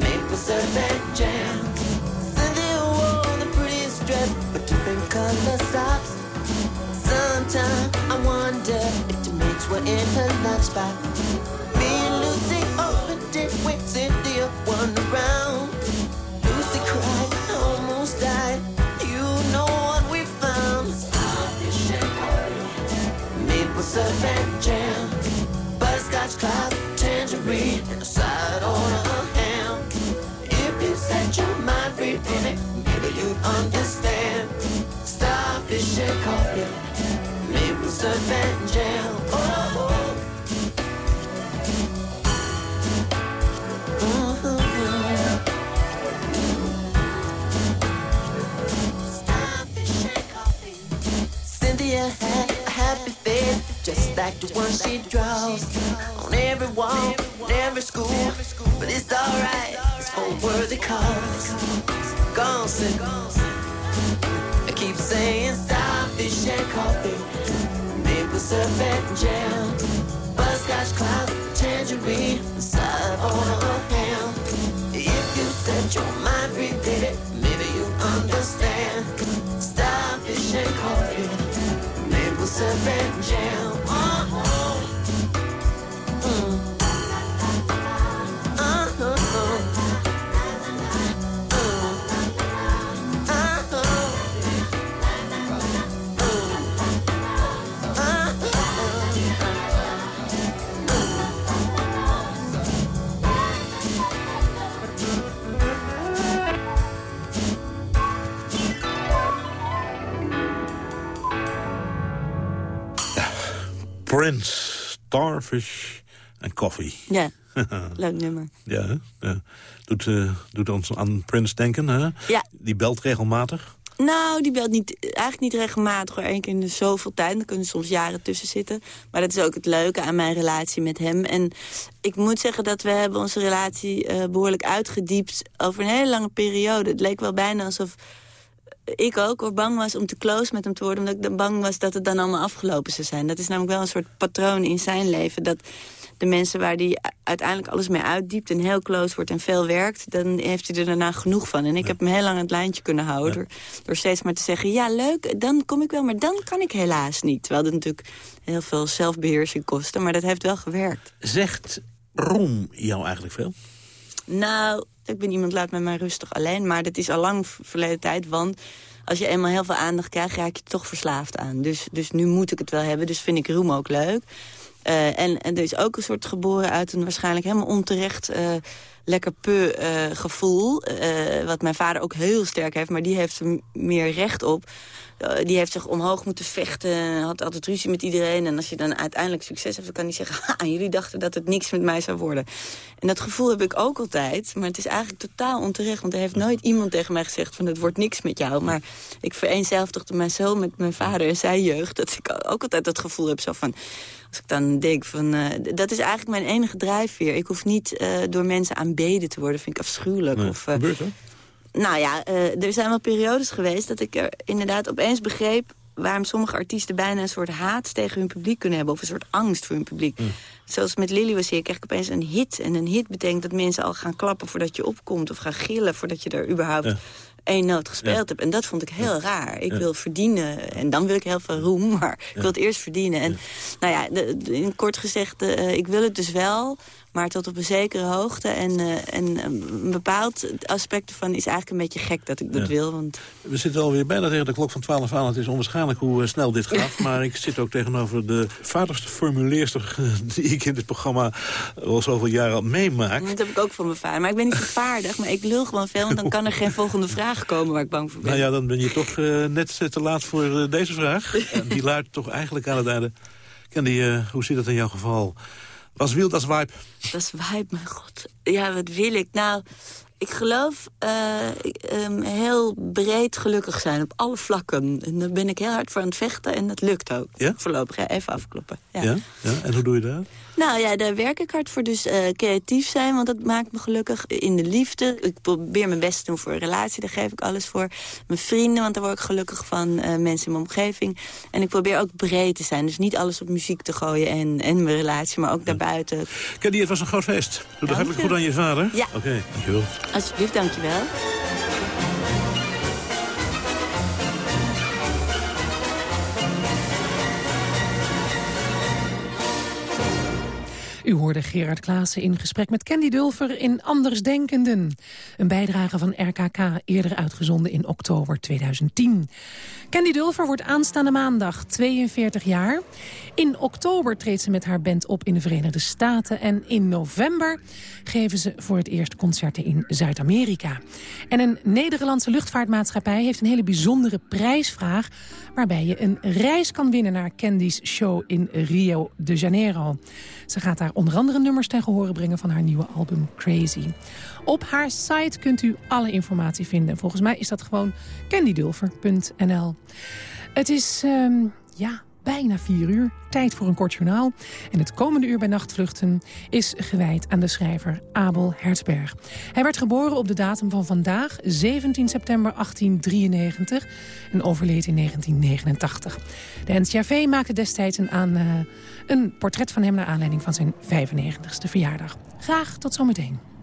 maple syrup and jam. Cynthia wore the prettiest dress, but different color socks. Sometimes I wonder if the mates were in her lunchbox. Me and Lucy opened it when Cynthia won around. And jam. Butterscotch clouds, tangerine, and a side on a ham. If you set your mind free, baby, maybe you'd understand. Starfish and coffee, maple and jam. One she draws on every wall, every school. But it's alright, it's for worthy cause. Gone, sit. I keep saying stop starfish and coffee, maple syrup and jam, butterscotch clouds, tangerine, side on ham. If you set your mind free, baby, maybe you understand. Stop Starfish and coffee, and jam. Mm. Prince, Starfish en Coffee. Ja, leuk nummer. Ja, ja. Doet, eh, doet ons aan Prince denken, hè? Ja. Die belt regelmatig. Nou, die belt niet, eigenlijk niet regelmatig. hoor. Eén keer in de zoveel tijd. Dan kunnen soms jaren tussen zitten. Maar dat is ook het leuke aan mijn relatie met hem. En ik moet zeggen dat we hebben onze relatie eh, behoorlijk uitgediept... over een hele lange periode. Het leek wel bijna alsof ik ook hoor, bang was om te close met hem te worden... omdat ik dan bang was dat het dan allemaal afgelopen zou zijn. Dat is namelijk wel een soort patroon in zijn leven... dat de mensen waar hij uiteindelijk alles mee uitdiept... en heel close wordt en veel werkt... dan heeft hij er daarna genoeg van. En ik heb hem heel lang aan het lijntje kunnen houden... Door, door steeds maar te zeggen, ja leuk, dan kom ik wel... maar dan kan ik helaas niet. Terwijl dat natuurlijk heel veel zelfbeheersing kostte. Maar dat heeft wel gewerkt. Zegt roem jou eigenlijk veel? Nou, ik ben iemand, laat me maar rustig alleen. Maar dat is al lang verleden tijd, want als je eenmaal heel veel aandacht krijgt... raak je toch verslaafd aan. Dus, dus nu moet ik het wel hebben, dus vind ik roem ook leuk. Eh, en, en er is ook een soort geboren uit een waarschijnlijk helemaal onterecht... eh, lekker pu eh, gevoel, eh, wat mijn vader ook heel sterk heeft... maar die heeft er meer recht op. Eh, die heeft zich omhoog moeten vechten, had altijd ruzie met iedereen. En als je dan uiteindelijk succes hebt, dan kan hij zeggen... Ha, jullie dachten dat het niks met mij zou worden. En dat gevoel heb ik ook altijd, maar het is eigenlijk totaal onterecht. Want er heeft nooit iemand tegen mij gezegd van het wordt niks met jou. Maar ik vereenzelvigde mij zo met mijn vader en zijn jeugd... dat ik ook altijd dat gevoel heb zo van... Als ik dan denk van, dat is eigenlijk mijn enige drijfveer. Ik hoef niet door mensen aanbeden te worden, vind ik afschuwelijk. Nee, Of, eh, gebeurt hè? nou ja, eh, er zijn wel periodes geweest dat ik er inderdaad opeens begreep... waarom sommige artiesten bijna een soort haat tegen hun publiek kunnen hebben... of een soort angst voor hun publiek. Zoals met Lily was hier, kreeg ik opeens een hit. En een hit betekent dat mensen al gaan klappen voordat je opkomt... of gaan gillen voordat je er überhaupt Ja. één noot gespeeld Ja. hebt. En dat vond ik heel raar. Ik wil verdienen en dan wil ik heel veel roem, maar ik wil het eerst verdienen. En nou ja, de, de- in kort gezegd, eh, ik wil het dus wel... maar tot op een zekere hoogte. En, eh, en eh, een bepaald aspect ervan is eigenlijk een beetje gek dat ik dat Ja. wil. Want We zitten alweer bijna tegen de klok van 12 aan. Het is onwaarschijnlijk hoe eh, snel dit gaat. maar ik zit ook tegenover de vaderste formuleerster... die ik in dit programma al zoveel jaren al meemaak. dat heb ik ook van mijn vader. Maar ik ben niet vervaardigd, maar ik lul gewoon veel... en dan kan er geen volgende vraag komen waar ik bang voor ben. Nou ja, dan ben je toch net te laat voor deze vraag. Die luidt toch eigenlijk aan het einde. Candy, hoe zit het in jouw geval? Was wild als? Dat is vibe, mijn god. Ja, wat wil ik? Nou, Ik geloof eh, ehm, heel breed gelukkig zijn op alle vlakken. En daar ben ik heel hard voor aan het vechten en dat lukt ook. Ja? Voorlopig, ja, even afkloppen. Ja. Ja? ja? En hoe doe je dat? Nou ja, daar werk ik hard voor. Dus eh, creatief zijn, want dat maakt me gelukkig. In de liefde. Ik probeer mijn best te doen voor een relatie. Daar geef ik alles voor. Mijn vrienden, want daar word ik gelukkig van. eh, mensen in mijn omgeving. En ik probeer ook breed te zijn. Dus niet alles op muziek te gooien en, en mijn relatie. Maar ook daarbuiten. Candy, het was een groot feest. Doe dat hartelijk goed aan je vader. Ja. Oké, dankjewel. Alsjeblieft, dankjewel. U hoorde Gerard Klaassen in gesprek met Candy Dulfer in Andersdenkenden. Een bijdrage van RKK, eerder uitgezonden in oktober 2010. Candy Dulfer wordt aanstaande maandag 42 jaar. In oktober treedt ze met haar band op in de Verenigde Staten. En in november geven ze voor het eerst concerten in Zuid-Amerika. En een Nederlandse luchtvaartmaatschappij heeft een hele bijzondere prijsvraag... waarbij je een reis kan winnen naar Candy's show in Rio de Janeiro. Ze gaat daar onder andere nummers ten gehore brengen van haar nieuwe album Crazy. Op haar site kunt u alle informatie vinden. Volgens mij is dat gewoon candydulfer.nl. Het is, ehm, ja, bijna vier uur. Tijd voor een kort journaal. En het komende uur bij Nachtvluchten is gewijd aan de schrijver Abel Hertzberg. Hij werd geboren op de datum van vandaag, 17 september 1893... en overleed in 1989. De NCRV maakte destijds een, aan, eh, een portret van hem... naar aanleiding van zijn 95ste verjaardag. Graag tot zometeen.